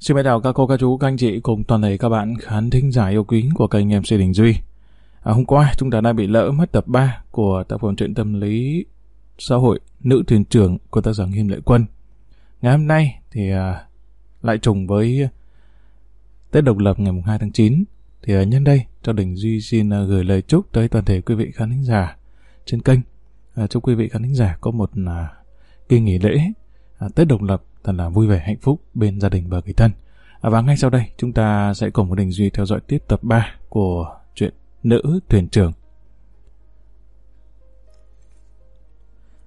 Xin mời chào các cô, các chú, các anh chị cùng toàn thể các bạn khán thính giả yêu quý của kênh MC Đình Duy. À, hôm qua chúng ta đã bị lỡ mất tập 3 của tác phẩm truyện tâm lý xã hội Nữ thuyền trưởng của tác giả Nghiêm Lệ Quân. Ngày hôm nay thì à, lại trùng với Tết độc lập ngày 2 tháng 9. Thì à, nhân đây cho Đình Duy xin à, gửi lời chúc tới toàn thể quý vị khán thính giả trên kênh. À, chúc quý vị khán thính giả có một à, kỳ nghỉ lễ à, Tết độc lập thật là vui vẻ hạnh phúc bên gia đình và người thân. À, và ngay sau đây chúng ta sẽ cùng với Đình Duy theo dõi tiếp tập 3 của truyện Nữ Thuyền trưởng.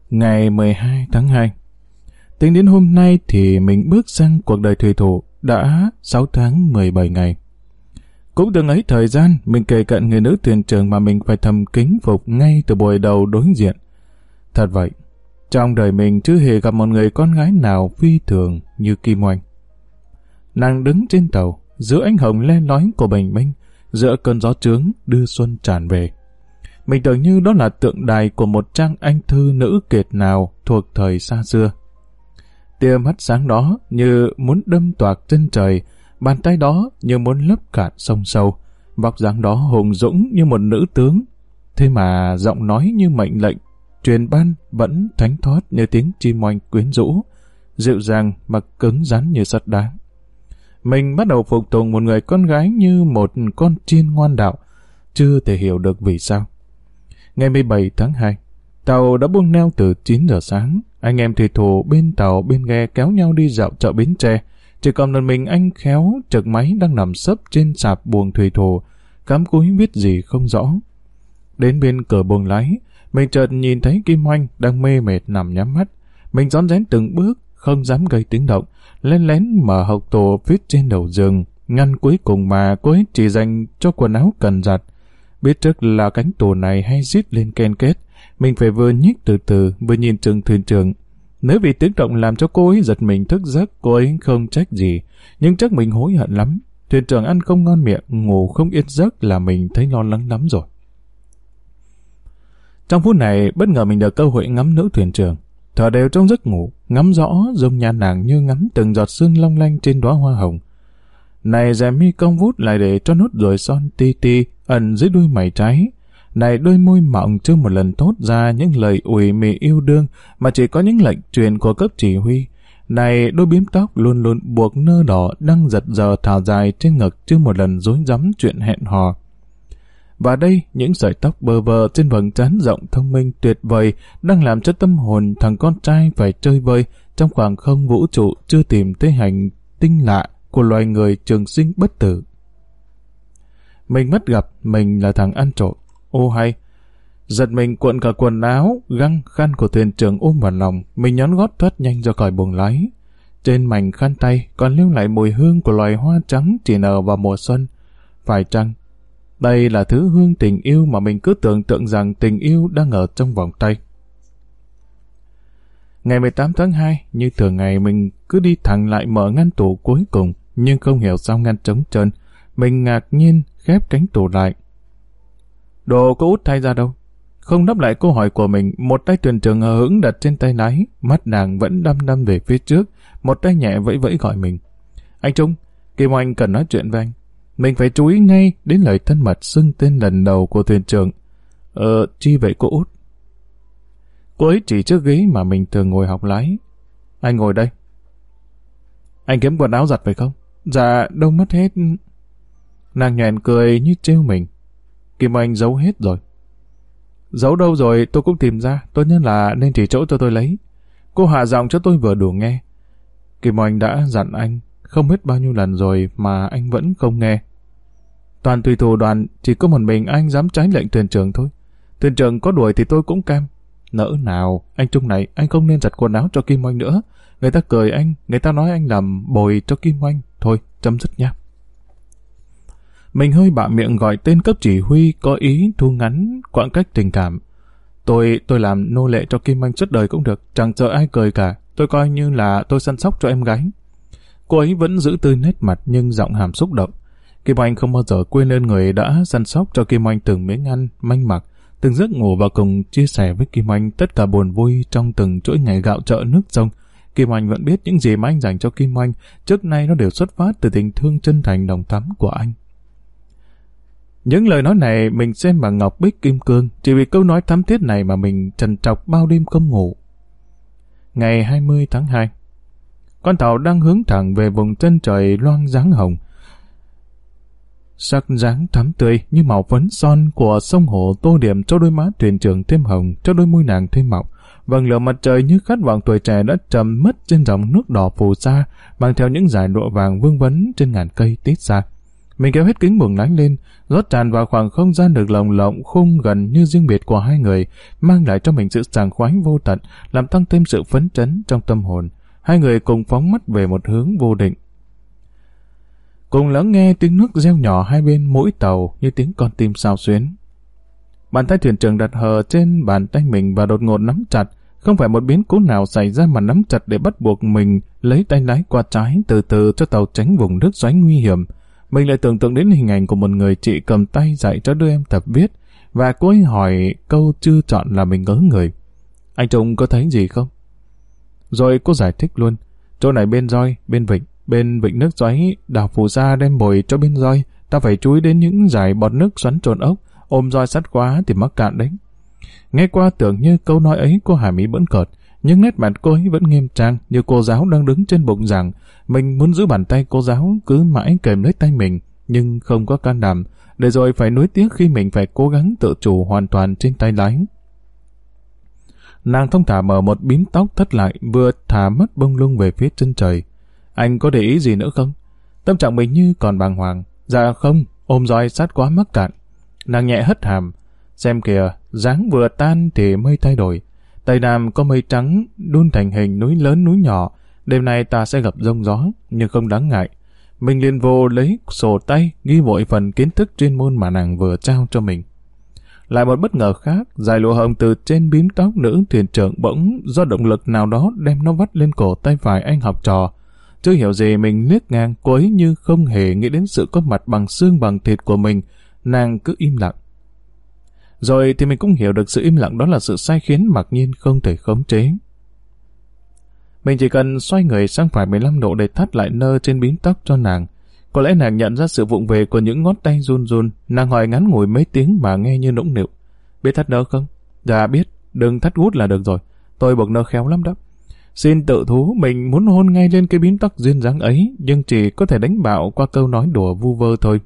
Ngày 12 tháng 2 Tính đến hôm nay thì mình bước sang cuộc đời thủy thủ đã 6 tháng 17 ngày. Cũng từng ấy thời gian mình kể cận người nữ thuyền trưởng mà mình phải thầm kính phục ngay từ buổi đầu đối diện. Thật vậy, trong đời mình chưa hề gặp một người con gái nào phi thường như Kim Oanh. Nàng đứng trên tàu, giữa ánh hồng le lói của bình minh, giữa cơn gió trướng đưa xuân tràn về. Mình tưởng như đó là tượng đài của một trang anh thư nữ kiệt nào thuộc thời xa xưa. Tia mắt sáng đó như muốn đâm toạc chân trời, bàn tay đó như muốn lấp cạn sông sâu, vóc dáng đó hùng dũng như một nữ tướng. Thế mà giọng nói như mệnh lệnh, truyền ban vẫn thánh thoát như tiếng chim oanh quyến rũ, dịu dàng mà cứng rắn như sắt đá. Mình bắt đầu phục tùng một người con gái như một con chiên ngoan đạo, chưa thể hiểu được vì sao. Ngày 17 tháng 2, tàu đã buông neo từ 9 giờ sáng. Anh em thủy thủ bên tàu bên ghe kéo nhau đi dạo chợ Bến Tre. Chỉ còn một mình anh khéo trực máy đang nằm sấp trên sạp buồng thủy thủ, cắm cúi viết gì không rõ. Đến bên cửa buồng lái, mình chợt nhìn thấy Kim Oanh đang mê mệt nằm nhắm mắt. Mình rón rén từng bước, không dám gây tiếng động, lén lén mở hộc tổ viết trên đầu giường, ngăn cuối cùng mà cô ấy chỉ dành cho quần áo cần giặt. Biết trước là cánh tủ này hay rít lên ken kết, mình phải vừa nhích từ từ, vừa nhìn trường thuyền trưởng. Nếu vì tiếng động làm cho cô ấy giật mình thức giấc, cô ấy không trách gì, nhưng chắc mình hối hận lắm. Thuyền trưởng ăn không ngon miệng, ngủ không yên giấc là mình thấy lo lắng lắm rồi. Trong phút này, bất ngờ mình được cơ hội ngắm nữ thuyền trưởng. Thở đều trong giấc ngủ, ngắm rõ dung nhan nàng như ngắm từng giọt sương long lanh trên đóa hoa hồng. Này rèm mi cong vút lại để cho nốt ruồi son ti ti ẩn dưới đuôi mày trái. Này đôi môi mọng chưa một lần thốt ra những lời ủi mị yêu đương mà chỉ có những lệnh truyền của cấp chỉ huy. Này đôi biếm tóc luôn luôn buộc nơ đỏ đang giật giờ thả dài trên ngực chưa một lần dối rắm chuyện hẹn hò. Và đây, những sợi tóc bờ vờ trên vầng trán rộng thông minh tuyệt vời đang làm cho tâm hồn thằng con trai phải chơi vơi trong khoảng không vũ trụ chưa tìm tới hành tinh lạ của loài người trường sinh bất tử. Mình mất gặp, mình là thằng ăn trộm. Ô hay! Giật mình cuộn cả quần áo, găng, khăn của thuyền trưởng ôm vào lòng, mình nhón gót thoát nhanh ra khỏi buồng lái. Trên mảnh khăn tay còn lưu lại mùi hương của loài hoa trắng chỉ nở vào mùa xuân. Phải chăng đây là thứ hương tình yêu mà mình cứ tưởng tượng rằng tình yêu đang ở trong vòng tay. Ngày 18 tháng 2, như thường ngày mình cứ đi thẳng lại mở ngăn tủ cuối cùng, nhưng không hiểu sao ngăn trống trơn. Mình ngạc nhiên khép cánh tủ lại. Đồ có út thay ra đâu? Không đáp lại câu hỏi của mình, một tay thuyền trưởng hờ hững đặt trên tay lái, mắt nàng vẫn đăm đăm về phía trước, một tay nhẹ vẫy vẫy gọi mình. Anh Trung, Kim Oanh cần nói chuyện với anh. Mình phải chú ý ngay đến lời thân mật xưng tên lần đầu của thuyền trưởng. Ờ, chi vậy cô út? Cô ấy chỉ trước ghế mà mình thường ngồi học lái. Anh ngồi đây. Anh kiếm quần áo giặt phải không? Dạ, đâu mất hết. Nàng nhẹn cười như trêu mình. Kim Anh giấu hết rồi. Giấu đâu rồi tôi cũng tìm ra, tốt nhất là nên chỉ chỗ cho tôi lấy. Cô hạ giọng cho tôi vừa đủ nghe. Kim Anh đã dặn anh, không biết bao nhiêu lần rồi mà anh vẫn không nghe. Toàn tùy thủ đoàn chỉ có một mình anh dám trái lệnh thuyền trưởng thôi. Thuyền trưởng có đuổi thì tôi cũng cam. Nỡ nào, anh Trung này, anh không nên giặt quần áo cho Kim Oanh nữa. Người ta cười anh, người ta nói anh làm bồi cho Kim Oanh. Thôi, chấm dứt nha. Mình hơi bạ miệng gọi tên cấp chỉ huy có ý thu ngắn quãng cách tình cảm. Tôi tôi làm nô lệ cho Kim Anh suốt đời cũng được, chẳng sợ ai cười cả. Tôi coi như là tôi săn sóc cho em gái. Cô ấy vẫn giữ tươi nét mặt nhưng giọng hàm xúc động. Kim Anh không bao giờ quên ơn người đã săn sóc cho Kim Anh từng miếng ăn, manh mặc, từng giấc ngủ và cùng chia sẻ với Kim Anh tất cả buồn vui trong từng chuỗi ngày gạo chợ nước sông. Kim Oanh vẫn biết những gì mà anh dành cho Kim Oanh trước nay nó đều xuất phát từ tình thương chân thành đồng thắm của anh. Những lời nói này mình xem bằng ngọc bích kim cương, chỉ vì câu nói thắm thiết này mà mình trần trọc bao đêm không ngủ. Ngày 20 tháng 2 Con tàu đang hướng thẳng về vùng chân trời loang dáng hồng. Sắc dáng thắm tươi như màu phấn son của sông hồ tô điểm cho đôi má thuyền trưởng thêm hồng, cho đôi môi nàng thêm mọng. Vầng lửa mặt trời như khát vọng tuổi trẻ đã trầm mất trên dòng nước đỏ phù sa, mang theo những dải lụa vàng vương vấn trên ngàn cây tít xa. Mình kéo hết kính buồng lái lên, rót tràn vào khoảng không gian được lồng lộng khung gần như riêng biệt của hai người, mang lại cho mình sự sàng khoái vô tận, làm tăng thêm sự phấn chấn trong tâm hồn. Hai người cùng phóng mắt về một hướng vô định. Cùng lắng nghe tiếng nước reo nhỏ hai bên mũi tàu như tiếng con tim sao xuyến. Bàn tay thuyền trưởng đặt hờ trên bàn tay mình và đột ngột nắm chặt, không phải một biến cố nào xảy ra mà nắm chặt để bắt buộc mình lấy tay lái qua trái từ từ cho tàu tránh vùng nước xoáy nguy hiểm. Mình lại tưởng tượng đến hình ảnh của một người chị cầm tay dạy cho đứa em tập viết, và cô ấy hỏi câu chưa chọn là mình ngớ người. Anh Trung có thấy gì không? Rồi cô giải thích luôn. Chỗ này bên roi, bên vịnh, bên vịnh nước xoáy, đào phù sa đem bồi cho bên roi. Ta phải chú ý đến những giải bọt nước xoắn trồn ốc, ôm roi sắt quá thì mắc cạn đấy. Nghe qua tưởng như câu nói ấy cô Hải Mỹ bẫn cợt, nhưng nét mặt cô ấy vẫn nghiêm trang như cô giáo đang đứng trên bụng rằng mình muốn giữ bàn tay cô giáo cứ mãi kèm lấy tay mình, nhưng không có can đảm, để rồi phải nuối tiếc khi mình phải cố gắng tự chủ hoàn toàn trên tay lái. Nàng thông thả mở một bím tóc thất lại, vừa thả mất bông lung về phía chân trời. Anh có để ý gì nữa không? Tâm trạng mình như còn bàng hoàng. Dạ không, ôm roi sát quá mắc cạn. Nàng nhẹ hất hàm. Xem kìa, dáng vừa tan thì mây thay đổi. Tây Nam có mây trắng, đun thành hình núi lớn núi nhỏ. Đêm nay ta sẽ gặp rông gió, nhưng không đáng ngại. Mình liền vô lấy sổ tay, ghi vội phần kiến thức chuyên môn mà nàng vừa trao cho mình. Lại một bất ngờ khác, dài lụa hồng từ trên bím tóc nữ thuyền trưởng bỗng do động lực nào đó đem nó vắt lên cổ tay phải anh học trò. Chưa hiểu gì mình liếc ngang, cô ấy như không hề nghĩ đến sự có mặt bằng xương bằng thịt của mình, nàng cứ im lặng. Rồi thì mình cũng hiểu được sự im lặng đó là sự sai khiến mặc nhiên không thể khống chế. Mình chỉ cần xoay người sang phải 15 độ để thắt lại nơ trên bím tóc cho nàng. Có lẽ nàng nhận ra sự vụng về của những ngón tay run run, nàng hỏi ngắn ngủi mấy tiếng mà nghe như nũng nịu. Biết thắt nơ không? Dạ biết, đừng thắt gút là được rồi. Tôi buộc nơ khéo lắm đó. Xin tự thú, mình muốn hôn ngay lên cái bím tóc duyên dáng ấy, nhưng chỉ có thể đánh bạo qua câu nói đùa vu vơ thôi.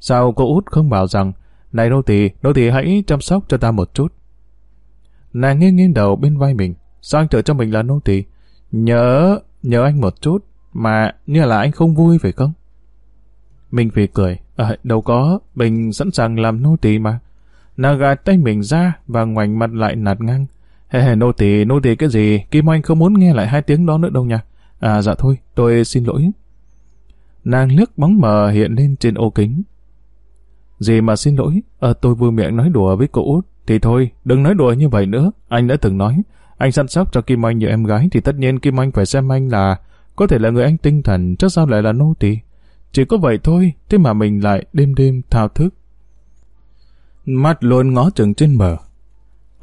Sao cô út không bảo rằng, này nô tỳ, nô tỳ hãy chăm sóc cho ta một chút. Nàng nghiêng nghiêng đầu bên vai mình, sao anh tự cho mình là nô tỳ? Nhớ, nhớ anh một chút, mà như là anh không vui phải không? Mình phì cười, à, đâu có, mình sẵn sàng làm nô tỳ mà. Nàng gạt tay mình ra và ngoảnh mặt lại nạt ngang. Hề hề nô tỳ, nô tỳ cái gì, Kim Anh không muốn nghe lại hai tiếng đó nữa đâu nha. À dạ thôi, tôi xin lỗi. Nàng liếc bóng mờ hiện lên trên ô kính. Gì mà xin lỗi, à, tôi vui miệng nói đùa với cô út. Thì thôi, đừng nói đùa như vậy nữa, anh đã từng nói. Anh săn sóc cho Kim Anh như em gái thì tất nhiên Kim Anh phải xem anh là có thể là người anh tinh thần, chứ sao lại là nô tỳ. Chỉ có vậy thôi, thế mà mình lại đêm đêm thao thức. Mắt luôn ngó chừng trên bờ.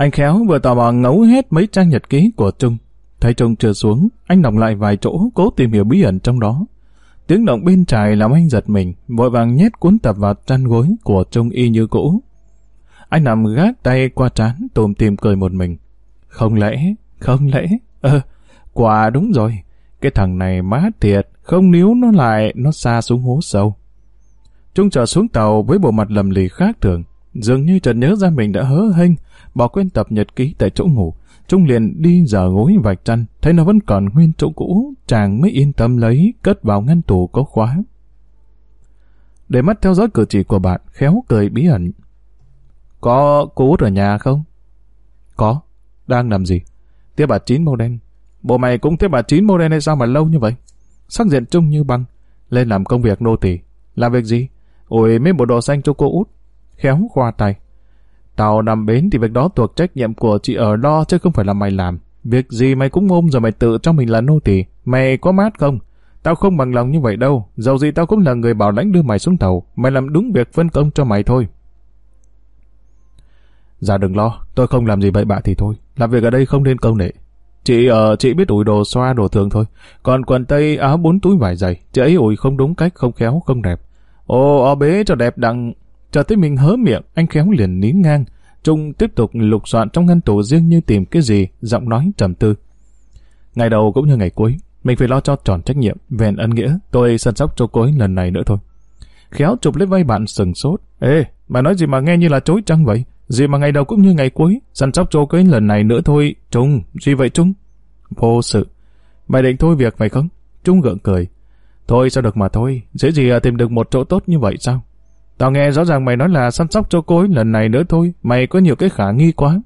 Anh khéo vừa tò mò ngấu hết mấy trang nhật ký của Trung. Thấy Trung chưa xuống, anh đọc lại vài chỗ cố tìm hiểu bí ẩn trong đó. Tiếng động bên trái làm anh giật mình, vội vàng nhét cuốn tập vào chăn gối của Trung y như cũ. Anh nằm gác tay qua trán tùm tìm cười một mình. Không lẽ, không lẽ, ơ, ờ, quả đúng rồi, cái thằng này má thiệt, không níu nó lại, nó xa xuống hố sâu. Trung trở xuống tàu với bộ mặt lầm lì khác thường, dường như chợt nhớ ra mình đã hớ hênh, bỏ quên tập nhật ký tại chỗ ngủ. Trung liền đi giờ gối vạch chăn, thấy nó vẫn còn nguyên chỗ cũ, chàng mới yên tâm lấy, cất vào ngăn tủ có khóa. Để mắt theo dõi cử chỉ của bạn, khéo cười bí ẩn. Có cô út ở nhà không? Có. Đang làm gì? Tiếp bà chín màu đen. Bộ mày cũng tiếp bà chín màu đen hay sao mà lâu như vậy? Sắc diện trung như băng. Lên làm công việc nô tỳ. Làm việc gì? Ủi mấy bộ đồ xanh cho cô út. Khéo khoa tay. Tàu nằm bến thì việc đó thuộc trách nhiệm của chị ở lo chứ không phải là mày làm. Việc gì mày cũng ôm rồi mày tự cho mình là nô tỳ. Mày có mát không? Tao không bằng lòng như vậy đâu. Dầu gì tao cũng là người bảo lãnh đưa mày xuống tàu. Mày làm đúng việc phân công cho mày thôi. Dạ đừng lo, tôi không làm gì bậy bạ thì thôi. Làm việc ở đây không nên công nệ. Chị ờ chị biết ủi đồ xoa đồ thường thôi. Còn quần tây áo bốn túi vải dày, chị ấy ủi không đúng cách, không khéo, không đẹp. Ồ, o bế cho đẹp đặng. Chờ tới mình hớ miệng, anh khéo liền nín ngang. Trung tiếp tục lục soạn trong ngăn tủ riêng như tìm cái gì, giọng nói trầm tư. Ngày đầu cũng như ngày cuối, mình phải lo cho tròn trách nhiệm, vẹn ân nghĩa, tôi săn sóc cho cô ấy lần này nữa thôi. Khéo chụp lấy vai bạn sừng sốt. Ê, bà nói gì mà nghe như là chối trăng vậy? Gì mà ngày đầu cũng như ngày cuối, săn sóc cho cô ấy lần này nữa thôi. Trung, gì vậy Trung? Vô sự. Mày định thôi việc phải không? Trung gượng cười. Thôi sao được mà thôi, dễ gì à tìm được một chỗ tốt như vậy sao? Tao nghe rõ ràng mày nói là săn sóc cho cô ấy lần này nữa thôi, mày có nhiều cái khả nghi quá.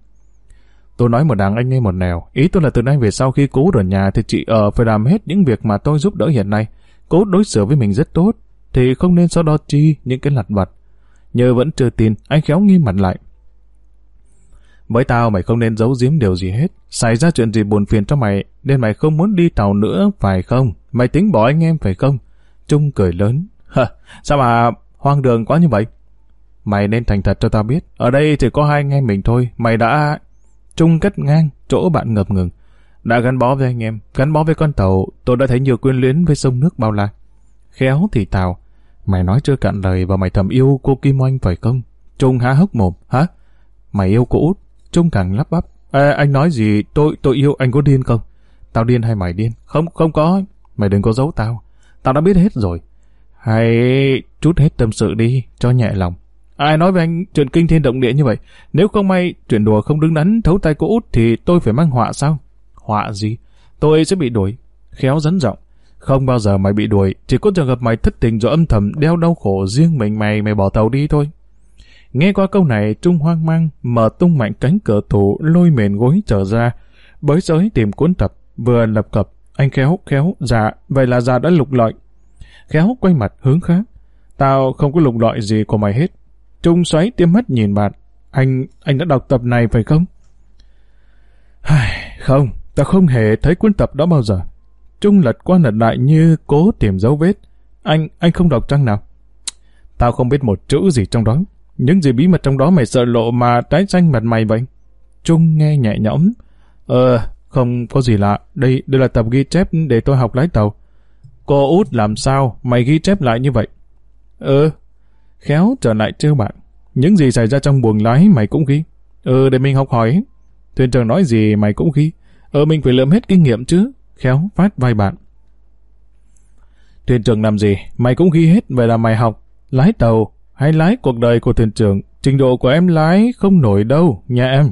Tôi nói một đằng anh nghe một nẻo, ý tôi là từ nay về sau khi cố ở nhà thì chị ở phải làm hết những việc mà tôi giúp đỡ hiện nay. Cố đối xử với mình rất tốt, thì không nên so đo chi những cái lặt vặt. Nhờ vẫn chưa tin, anh khéo nghi mặt lại. Với tao mày không nên giấu giếm điều gì hết. Xảy ra chuyện gì buồn phiền cho mày, nên mày không muốn đi tàu nữa, phải không? Mày tính bỏ anh em phải không? Trung cười lớn. Hả, sao mà hoang đường quá như vậy? Mày nên thành thật cho tao biết. Ở đây chỉ có hai anh em mình thôi. Mày đã... chung kết ngang, chỗ bạn ngập ngừng. Đã gắn bó với anh em, gắn bó với con tàu, tôi đã thấy nhiều quyến luyến với sông nước bao la. Khéo thì tào. Mày nói chưa cạn lời và mày thầm yêu cô Kim Oanh phải không? Trung há hốc mồm, hả? Mày yêu cô út, Trung càng lắp bắp. À, anh nói gì, tôi tôi yêu anh có điên không? Tao điên hay mày điên? Không, không có. Mày đừng có giấu tao. Tao đã biết hết rồi. Hãy chút hết tâm sự đi, cho nhẹ lòng. Ai nói với anh chuyện kinh thiên động địa như vậy? Nếu không may chuyện đùa không đứng đắn thấu tay cô út thì tôi phải mang họa sao? Họa gì? Tôi sẽ bị đuổi. Khéo dẫn giọng. Không bao giờ mày bị đuổi, chỉ có trường hợp mày thất tình rồi âm thầm đeo đau khổ riêng mình mày mày bỏ tàu đi thôi. Nghe qua câu này, Trung hoang mang, mở tung mạnh cánh cửa tủ, lôi mền gối trở ra, bới giới tìm cuốn tập, vừa lập cập, anh khéo, khéo, dạ, vậy là dạ đã lục lọi. Khéo quay mặt hướng khác, tao không có lục lọi gì của mày hết. Trung xoáy tiêm mắt nhìn bạn, anh, anh đã đọc tập này phải không? không, tao không hề thấy cuốn tập đó bao giờ. Trung lật qua lật lại như cố tìm dấu vết. Anh, anh không đọc trang nào. Tao không biết một chữ gì trong đó. Những gì bí mật trong đó mày sợ lộ mà trái xanh mặt mày vậy? Trung nghe nhẹ nhõm. Ờ, không có gì lạ. Đây, đây là tập ghi chép để tôi học lái tàu. Cô út làm sao mày ghi chép lại như vậy? Ừ. khéo trở lại trêu bạn. Những gì xảy ra trong buồng lái mày cũng ghi. Ừ, để mình học hỏi. Thuyền trưởng nói gì mày cũng ghi. Ừ mình phải lượm hết kinh nghiệm chứ. Khéo phát vai bạn. Thuyền trưởng làm gì? Mày cũng ghi hết, vậy là mày học. Lái tàu, hay lái cuộc đời của thuyền trưởng, trình độ của em lái không nổi đâu, nha em.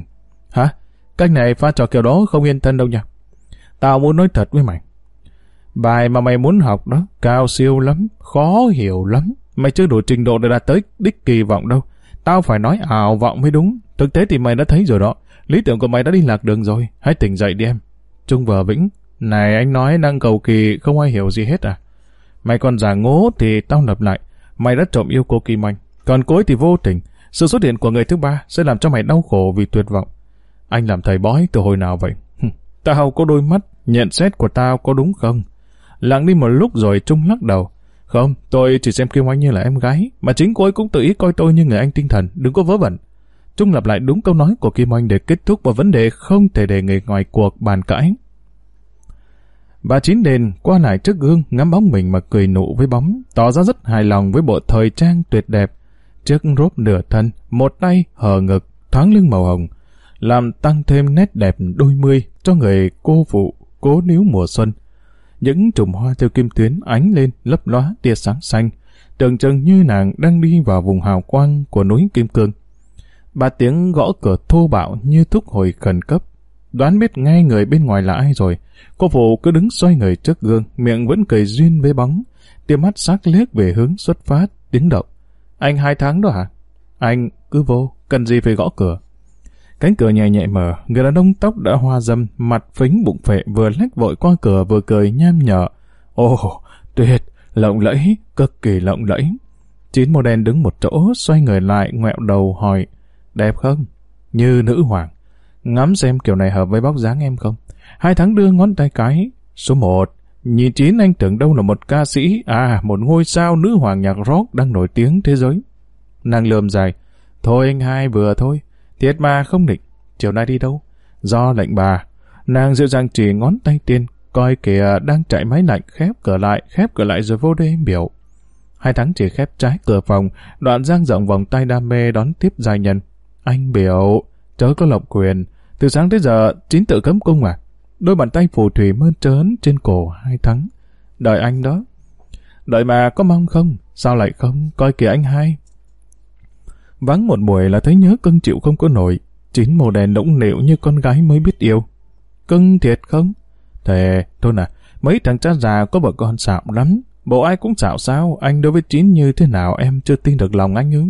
Hả? Cách này pha trò kiểu đó không yên thân đâu nha. Tao muốn nói thật với mày. Bài mà mày muốn học đó, cao siêu lắm, khó hiểu lắm. Mày chưa đủ trình độ để đạt tới đích kỳ vọng đâu. Tao phải nói ảo vọng mới đúng. Thực tế thì mày đã thấy rồi đó. Lý tưởng của mày đã đi lạc đường rồi. Hãy tỉnh dậy đi em. Trung vờ vĩnh. Này anh nói năng cầu kỳ không ai hiểu gì hết à? Mày còn giả ngố thì tao lập lại. Mày đã trộm yêu cô Kim Anh. Còn cối thì vô tình. Sự xuất hiện của người thứ ba sẽ làm cho mày đau khổ vì tuyệt vọng. Anh làm thầy bói từ hồi nào vậy? tao có đôi mắt, nhận xét của tao có đúng không? Lặng đi một lúc rồi Trung lắc đầu. Không, tôi chỉ xem Kim Oanh như là em gái, mà chính cô ấy cũng tự ý coi tôi như người anh tinh thần, đừng có vớ vẩn. Trung lặp lại đúng câu nói của Kim Oanh để kết thúc một vấn đề không thể để người ngoài cuộc bàn cãi. Bà Chín Đền qua lại trước gương ngắm bóng mình mà cười nụ với bóng, tỏ ra rất hài lòng với bộ thời trang tuyệt đẹp. Trước rốp nửa thân, một tay hờ ngực, thoáng lưng màu hồng, làm tăng thêm nét đẹp đôi mươi cho người cô phụ cố níu mùa xuân. Những chùm hoa theo kim tuyến ánh lên lấp lóa tia sáng xanh, tưởng chừng như nàng đang đi vào vùng hào quang của núi Kim Cương. Ba tiếng gõ cửa thô bạo như thúc hồi khẩn cấp. Đoán biết ngay người bên ngoài là ai rồi. Cô phụ cứ đứng xoay người trước gương, miệng vẫn cười duyên với bóng. Tia mắt sắc liếc về hướng xuất phát, tiếng động. Anh hai tháng đó hả? Anh cứ vô, cần gì phải gõ cửa. Cánh cửa nhẹ nhẹ mở, người đàn ông tóc đã hoa dâm, mặt phính bụng phệ vừa lách vội qua cửa vừa cười nham nhở. Ồ, tuyệt, lộng lẫy, cực kỳ lộng lẫy. Chín màu đen đứng một chỗ, xoay người lại, ngoẹo đầu hỏi, đẹp không? Như nữ hoàng. Ngắm xem kiểu này hợp với bóc dáng em không? Hai tháng đưa ngón tay cái. Số một, nhìn chín anh tưởng đâu là một ca sĩ, à, một ngôi sao nữ hoàng nhạc rock đang nổi tiếng thế giới. Nàng lườm dài. Thôi anh hai vừa thôi. Thiệt mà không định. Chiều nay đi đâu? Do lệnh bà. Nàng dịu dàng chỉ ngón tay tiên, coi kìa đang chạy máy lạnh khép cửa lại, khép cửa lại rồi vô đây biểu. Hai tháng chỉ khép trái cửa phòng, đoạn giang rộng vòng tay đam mê đón tiếp giai nhân. Anh biểu, chớ có lộng quyền. Từ sáng tới giờ, chính tự cấm cung à? Đôi bàn tay phù thủy mơn trớn trên cổ hai tháng. Đợi anh đó. Đợi mà có mong không? Sao lại không? Coi kìa anh hai. Vắng một buổi là thấy nhớ cưng chịu không có nổi. chín màu đèn nũng nịu như con gái mới biết yêu. Cưng thiệt không? Thề, thôi nè, mấy thằng cha già có vợ con xạo lắm. Bộ ai cũng xạo sao, anh đối với Chín như thế nào em chưa tin được lòng anh ư?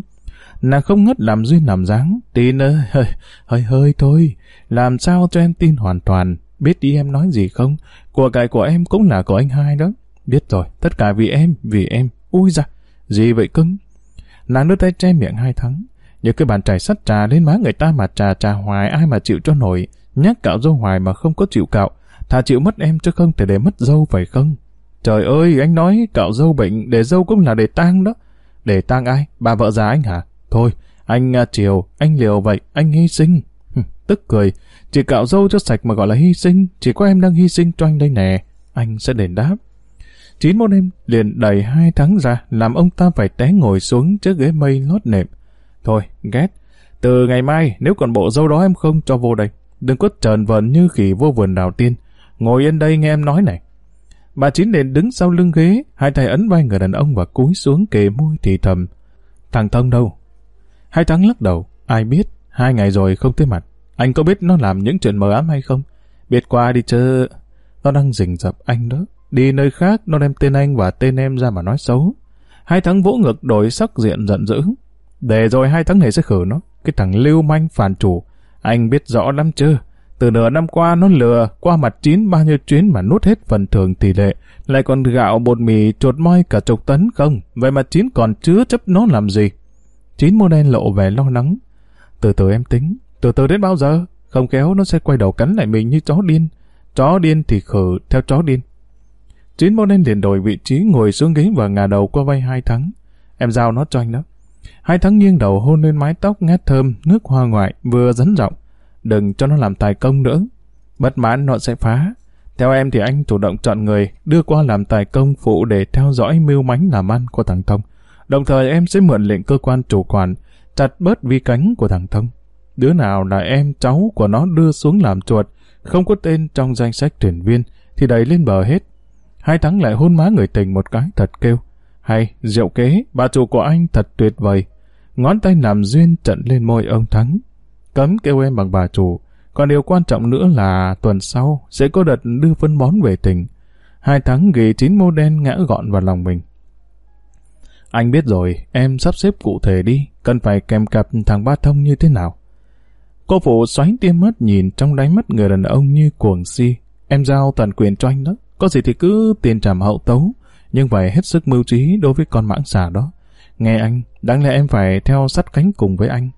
Nàng không ngất làm duyên làm dáng, tin ơi, hơi, hơi hơi thôi. Làm sao cho em tin hoàn toàn, biết đi em nói gì không? Của cải của em cũng là của anh hai đó. Biết rồi, tất cả vì em, vì em. Ui da, gì vậy cưng? Nàng đưa tay che miệng hai thắng. Như cái bàn chải sắt trà lên má người ta mà trà trà hoài ai mà chịu cho nổi. Nhắc cạo dâu hoài mà không có chịu cạo. Thà chịu mất em chứ không thể để mất dâu phải không? Trời ơi, anh nói cạo dâu bệnh, để dâu cũng là để tang đó. Để tang ai? Bà vợ già anh hả? Thôi, anh à, chiều, anh liều vậy, anh hy sinh. Tức cười, chỉ cạo dâu cho sạch mà gọi là hy sinh, chỉ có em đang hy sinh cho anh đây nè. Anh sẽ đền đáp. Chín môn em liền đẩy hai tháng ra, làm ông ta phải té ngồi xuống trước ghế mây lót nệm. Thôi, ghét. Từ ngày mai, nếu còn bộ dâu đó em không cho vô đây. Đừng có trờn vờn như khỉ vô vườn đào tiên. Ngồi yên đây nghe em nói này. Bà Chín liền đứng sau lưng ghế, hai tay ấn vai người đàn ông và cúi xuống kề môi thì thầm. Thằng Thông đâu? Hai tháng lắc đầu, ai biết, hai ngày rồi không thấy mặt. Anh có biết nó làm những chuyện mờ ám hay không? Biết qua đi chứ. Nó đang rình rập anh đó. Đi nơi khác, nó đem tên anh và tên em ra mà nói xấu. Hai tháng vỗ ngực đổi sắc diện giận dữ. Để rồi hai tháng này sẽ khử nó. Cái thằng lưu manh phản chủ. Anh biết rõ lắm chưa? Từ nửa năm qua nó lừa qua mặt chín bao nhiêu chuyến mà nuốt hết phần thưởng tỷ lệ. Lại còn gạo bột mì trột moi cả chục tấn không. Vậy mà chín còn chứa chấp nó làm gì? Chín mô đen lộ vẻ lo lắng. Từ từ em tính. Từ từ đến bao giờ? Không kéo nó sẽ quay đầu cắn lại mình như chó điên. Chó điên thì khử theo chó điên. Chín môn em liền đổi vị trí ngồi xuống ghế và ngả đầu qua vai hai thắng. Em giao nó cho anh đó. Hai thắng nghiêng đầu hôn lên mái tóc ngát thơm, nước hoa ngoại, vừa dấn giọng Đừng cho nó làm tài công nữa. Bất mãn nó sẽ phá. Theo em thì anh chủ động chọn người, đưa qua làm tài công phụ để theo dõi mưu mánh làm ăn của thằng Thông. Đồng thời em sẽ mượn lệnh cơ quan chủ quản, chặt bớt vi cánh của thằng Thông. Đứa nào là em cháu của nó đưa xuống làm chuột, không có tên trong danh sách tuyển viên, thì đẩy lên bờ hết. Hai tháng lại hôn má người tình một cái thật kêu. Hay, rượu kế, bà chủ của anh thật tuyệt vời. Ngón tay làm duyên trận lên môi ông Thắng. Cấm kêu em bằng bà chủ. Còn điều quan trọng nữa là tuần sau sẽ có đợt đưa phân bón về tỉnh. Hai tháng ghi chín mô đen ngã gọn vào lòng mình. Anh biết rồi, em sắp xếp cụ thể đi, cần phải kèm cặp thằng Ba Thông như thế nào. Cô phụ xoáy tiêm mắt nhìn trong đáy mắt người đàn ông như cuồng si. Em giao toàn quyền cho anh đó, có gì thì cứ tiền trảm hậu tấu, nhưng phải hết sức mưu trí đối với con mãng xà đó. Nghe anh, đáng lẽ em phải theo sắt cánh cùng với anh.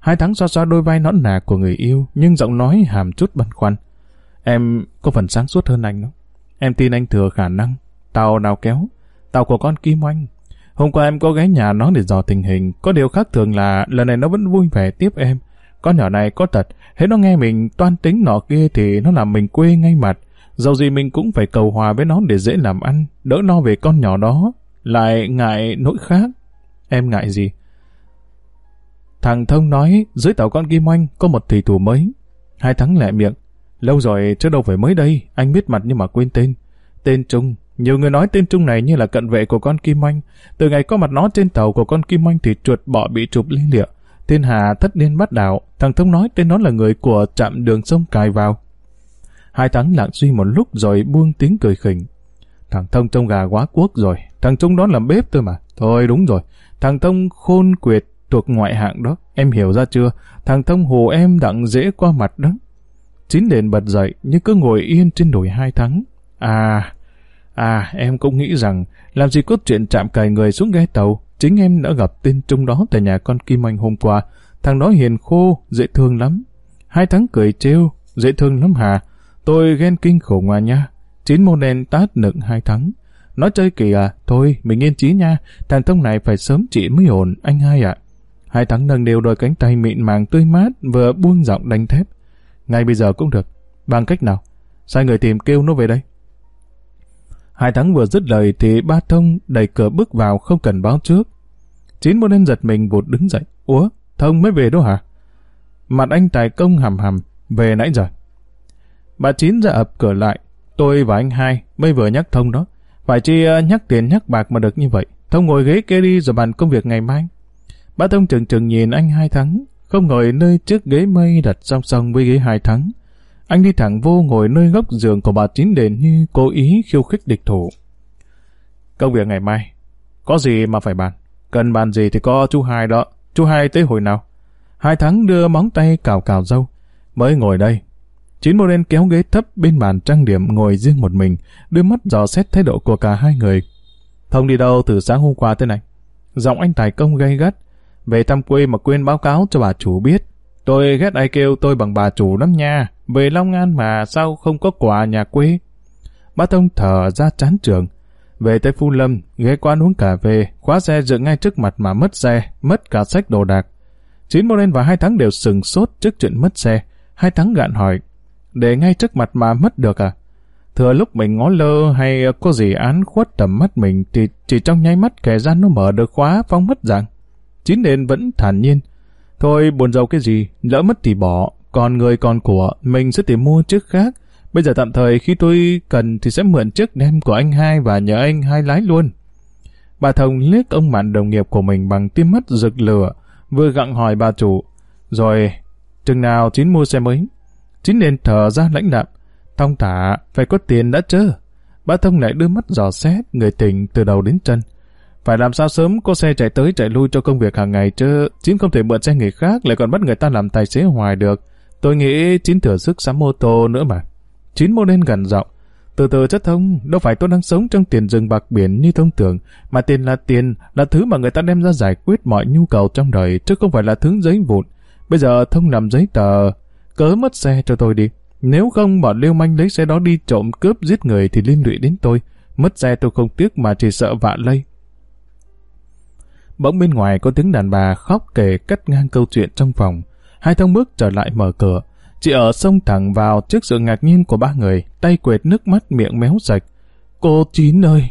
Hai tháng xoa xoa đôi vai nõn nà của người yêu, nhưng giọng nói hàm chút băn khoăn. Em có phần sáng suốt hơn anh đó. Em tin anh thừa khả năng. Tàu nào kéo? Tàu của con Kim Oanh. Hôm qua em có ghé nhà nó để dò tình hình. Có điều khác thường là lần này nó vẫn vui vẻ tiếp em. Con nhỏ này có tật. Thế nó nghe mình toan tính nọ kia thì nó làm mình quê ngay mặt. Dầu gì mình cũng phải cầu hòa với nó để dễ làm ăn. Đỡ no về con nhỏ đó. Lại ngại nỗi khác. Em ngại gì? Thằng Thông nói dưới tàu con Kim Oanh có một thủy thủ mới. Hai tháng lẹ miệng. Lâu rồi chứ đâu phải mới đây, anh biết mặt nhưng mà quên tên. Tên Trung. Nhiều người nói tên Trung này như là cận vệ của con Kim Oanh. Từ ngày có mặt nó trên tàu của con Kim Oanh thì chuột bọ bị chụp liên liệu. Tên Hà thất điên bắt đảo. Thằng Thông nói tên nó là người của trạm đường sông cài vào. Hai tháng lặng suy một lúc rồi buông tiếng cười khỉnh. Thằng Thông trông gà quá quốc rồi. Thằng Trung đó làm bếp thôi mà. Thôi đúng rồi. Thằng Thông khôn quyệt thuộc ngoại hạng đó, em hiểu ra chưa? Thằng thông hồ em đặng dễ qua mặt đó. Chín đền bật dậy, nhưng cứ ngồi yên trên đồi hai tháng. À, à, em cũng nghĩ rằng, làm gì có chuyện chạm cài người xuống ghe tàu, chính em đã gặp tên Trung đó tại nhà con Kim Anh hôm qua. Thằng đó hiền khô, dễ thương lắm. Hai tháng cười trêu, dễ thương lắm hà. Tôi ghen kinh khủng à nha. Chín môn đen tát nựng hai tháng. Nói chơi kỳ à, thôi, mình yên trí nha. Thằng thông này phải sớm trị mới ổn, anh hai ạ. Hai thắng nâng đều đôi cánh tay mịn màng tươi mát vừa buông giọng đánh thép. Ngay bây giờ cũng được. Bằng cách nào? Sai người tìm kêu nó về đây. Hai thắng vừa dứt lời thì ba thông đẩy cửa bước vào không cần báo trước. Chín môn đen giật mình vụt đứng dậy. Ủa, thông mới về đâu hả? Mặt anh tài công hầm hầm, về nãy giờ. Bà Chín ra ập cửa lại. Tôi và anh hai mới vừa nhắc thông đó. Phải chi ờ, nhắc tiền nhắc bạc mà được như vậy. Thông ngồi ghế kia đi rồi bàn công việc ngày mai. Bà Thông chừng chừng nhìn anh hai thắng, không ngồi nơi trước ghế mây đặt song song với ghế hai thắng. Anh đi thẳng vô ngồi nơi góc giường của bà Chín đền như cố ý khiêu khích địch thủ. Công việc ngày mai, có gì mà phải bàn. Cần bàn gì thì có chú hai đó. Chú hai tới hồi nào? Hai thắng đưa móng tay cào cào dâu. Mới ngồi đây. Chín mô đen kéo ghế thấp bên bàn trang điểm ngồi riêng một mình, đưa mắt dò xét thái độ của cả hai người. Thông đi đâu từ sáng hôm qua tới này? Giọng anh tài công gay gắt. Về thăm quê mà quên báo cáo cho bà chủ biết. Tôi ghét ai kêu tôi bằng bà chủ lắm nha. Về Long An mà sao không có quà nhà quê? Bác Thông thở ra chán trường. Về tới Phu Lâm, ghé quán uống cà phê, khóa xe dựng ngay trước mặt mà mất xe, mất cả sách đồ đạc. Chín Mô và hai tháng đều sừng sốt trước chuyện mất xe. Hai tháng gạn hỏi, để ngay trước mặt mà mất được à? Thừa lúc mình ngó lơ hay có gì án khuất tầm mắt mình thì chỉ trong nháy mắt kẻ gian nó mở được khóa phong mất dạng. Chín đền vẫn thản nhiên. Thôi buồn giàu cái gì, lỡ mất thì bỏ, còn người còn của, mình sẽ tìm mua chiếc khác. Bây giờ tạm thời khi tôi cần thì sẽ mượn chiếc đem của anh hai và nhờ anh hai lái luôn. Bà Thông liếc ông bạn đồng nghiệp của mình bằng tim mắt rực lửa, vừa gặng hỏi bà chủ. Rồi, chừng nào chín mua xe mới? Chính nên thở ra lãnh đạm. Thông thả, phải có tiền đã chứ. Bá Thông lại đưa mắt dò xét người tình từ đầu đến chân. Phải làm sao sớm có xe chạy tới chạy lui cho công việc hàng ngày chứ. Chín không thể mượn xe người khác lại còn bắt người ta làm tài xế hoài được. Tôi nghĩ Chín thừa sức sắm mô tô nữa mà. Chín mô lên gần giọng. Từ từ chất thông, đâu phải tôi đang sống trong tiền rừng bạc biển như thông tưởng, mà tiền là tiền, là thứ mà người ta đem ra giải quyết mọi nhu cầu trong đời, chứ không phải là thứ giấy vụn. Bây giờ thông làm giấy tờ, cớ mất xe cho tôi đi. Nếu không bọn Lưu manh lấy xe đó đi trộm cướp giết người thì liên lụy đến tôi. Mất xe tôi không tiếc mà chỉ sợ vạ lây. Bỗng bên ngoài có tiếng đàn bà khóc kể cắt ngang câu chuyện trong phòng. Hai thông bước trở lại mở cửa. Chị ở xông thẳng vào trước sự ngạc nhiên của ba người, tay quệt nước mắt miệng méo sạch. Cô Chín ơi!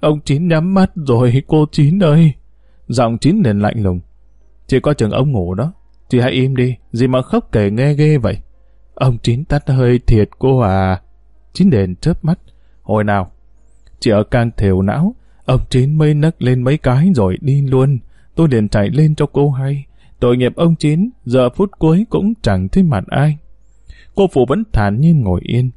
Ông Chín nhắm mắt rồi, cô Chín ơi! Giọng Chín liền lạnh lùng. Chị có chừng ông ngủ đó. Chị hãy im đi, gì mà khóc kể nghe ghê vậy. Ông Chín tắt hơi thiệt cô à. Chín đền chớp mắt. Hồi nào? Chị ở càng thều não. Ông Chín mới nấc lên mấy cái rồi đi luôn. Tôi liền chạy lên cho cô hay. Tội nghiệp ông Chín, giờ phút cuối cũng chẳng thấy mặt ai. Cô phụ vẫn thản nhiên ngồi yên.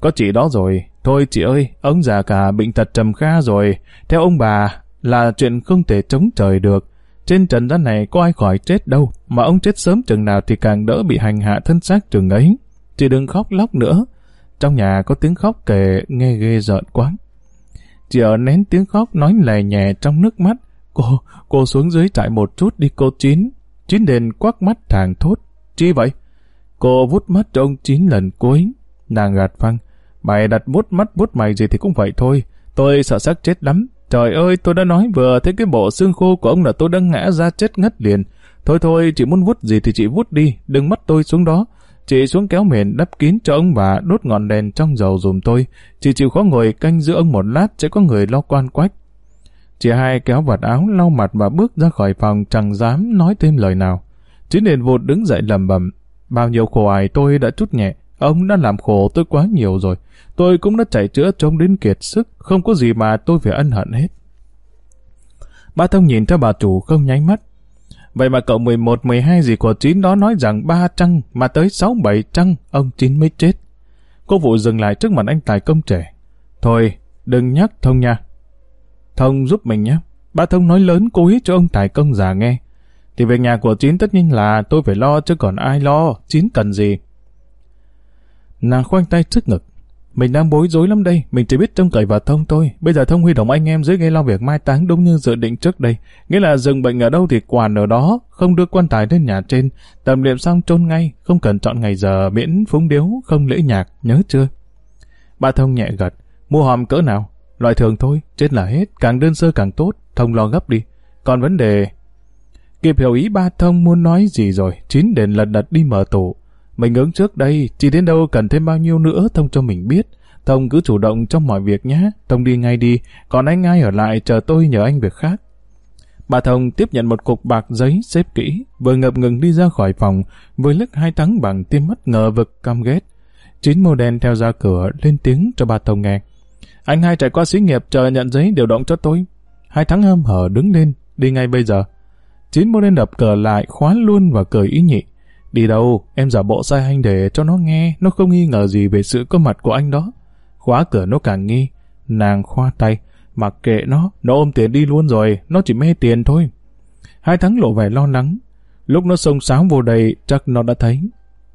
Có chị đó rồi. Thôi chị ơi, ông già cả bệnh tật trầm kha rồi. Theo ông bà, là chuyện không thể chống trời được. Trên trần gian này có ai khỏi chết đâu, mà ông chết sớm chừng nào thì càng đỡ bị hành hạ thân xác chừng ấy. chỉ đừng khóc lóc nữa. Trong nhà có tiếng khóc kề nghe ghê rợn quá. Chị ở nén tiếng khóc nói lè nhẹ trong nước mắt. Cô, cô xuống dưới trại một chút đi cô Chín. Chín đền quắc mắt thàng thốt. Chi vậy? Cô vút mắt cho ông Chín lần cuối. Nàng gạt phăng. Mày đặt vút mắt vút mày gì thì cũng vậy thôi. Tôi sợ xác chết lắm. Trời ơi, tôi đã nói vừa thấy cái bộ xương khô của ông là tôi đang ngã ra chết ngất liền. Thôi thôi, chị muốn vút gì thì chị vút đi, đừng mất tôi xuống đó. Chị xuống kéo mền đắp kín cho ông bà đốt ngọn đèn trong dầu dùm tôi. Chị chịu khó ngồi canh giữa ông một lát sẽ có người lo quan quách. Chị hai kéo vạt áo lau mặt và bước ra khỏi phòng chẳng dám nói thêm lời nào. Chị nền vụt đứng dậy lầm bầm. Bao nhiêu khổ ải tôi đã chút nhẹ. Ông đã làm khổ tôi quá nhiều rồi. Tôi cũng đã chạy chữa trông đến kiệt sức. Không có gì mà tôi phải ân hận hết. Ba Thông nhìn theo bà chủ không nháy mắt. Vậy mà cậu 11, 12 gì của Chín đó nói rằng ba trăng mà tới 6, 7 trăng ông Chín mới chết. Cô vụ dừng lại trước mặt anh Tài công trẻ. Thôi, đừng nhắc Thông nha. Thông giúp mình nhé. Ba Thông nói lớn cố ý cho ông Tài công già nghe. Thì về nhà của Chín tất nhiên là tôi phải lo chứ còn ai lo, Chín cần gì. Nàng khoanh tay trước ngực. Mình đang bối rối lắm đây, mình chỉ biết trông cậy vào Thông thôi. Bây giờ Thông huy động anh em dưới gây lo việc mai táng đúng như dự định trước đây. Nghĩa là dừng bệnh ở đâu thì quản ở đó, không đưa quan tài lên nhà trên. Tầm liệm xong trôn ngay, không cần chọn ngày giờ miễn phúng điếu, không lễ nhạc, nhớ chưa? Bà Thông nhẹ gật, mua hòm cỡ nào? Loại thường thôi, chết là hết, càng đơn sơ càng tốt, Thông lo gấp đi. Còn vấn đề... Kịp hiểu ý ba Thông muốn nói gì rồi, chín đền lật đật đi mở tủ. Mình ứng trước đây, chỉ đến đâu cần thêm bao nhiêu nữa Thông cho mình biết. Thông cứ chủ động trong mọi việc nhé. Thông đi ngay đi, còn anh ai ở lại chờ tôi nhờ anh việc khác. Bà Thông tiếp nhận một cục bạc giấy xếp kỹ, vừa ngập ngừng đi ra khỏi phòng, vừa lức hai thắng bằng tiêm mắt ngờ vực căm ghét. Chín mô đen theo ra cửa lên tiếng cho bà Thông nghe. Anh hai trải qua xí nghiệp chờ nhận giấy điều động cho tôi. Hai thắng hâm hở đứng lên, đi ngay bây giờ. Chín mô đen đập cờ lại, khóa luôn và cười ý nhị. Đi đâu, em giả bộ sai anh để cho nó nghe, nó không nghi ngờ gì về sự có mặt của anh đó. Khóa cửa nó càng nghi, nàng khoa tay, mặc kệ nó, nó ôm tiền đi luôn rồi, nó chỉ mê tiền thôi. Hai thắng lộ vẻ lo lắng, lúc nó xông sáo vô đầy chắc nó đã thấy.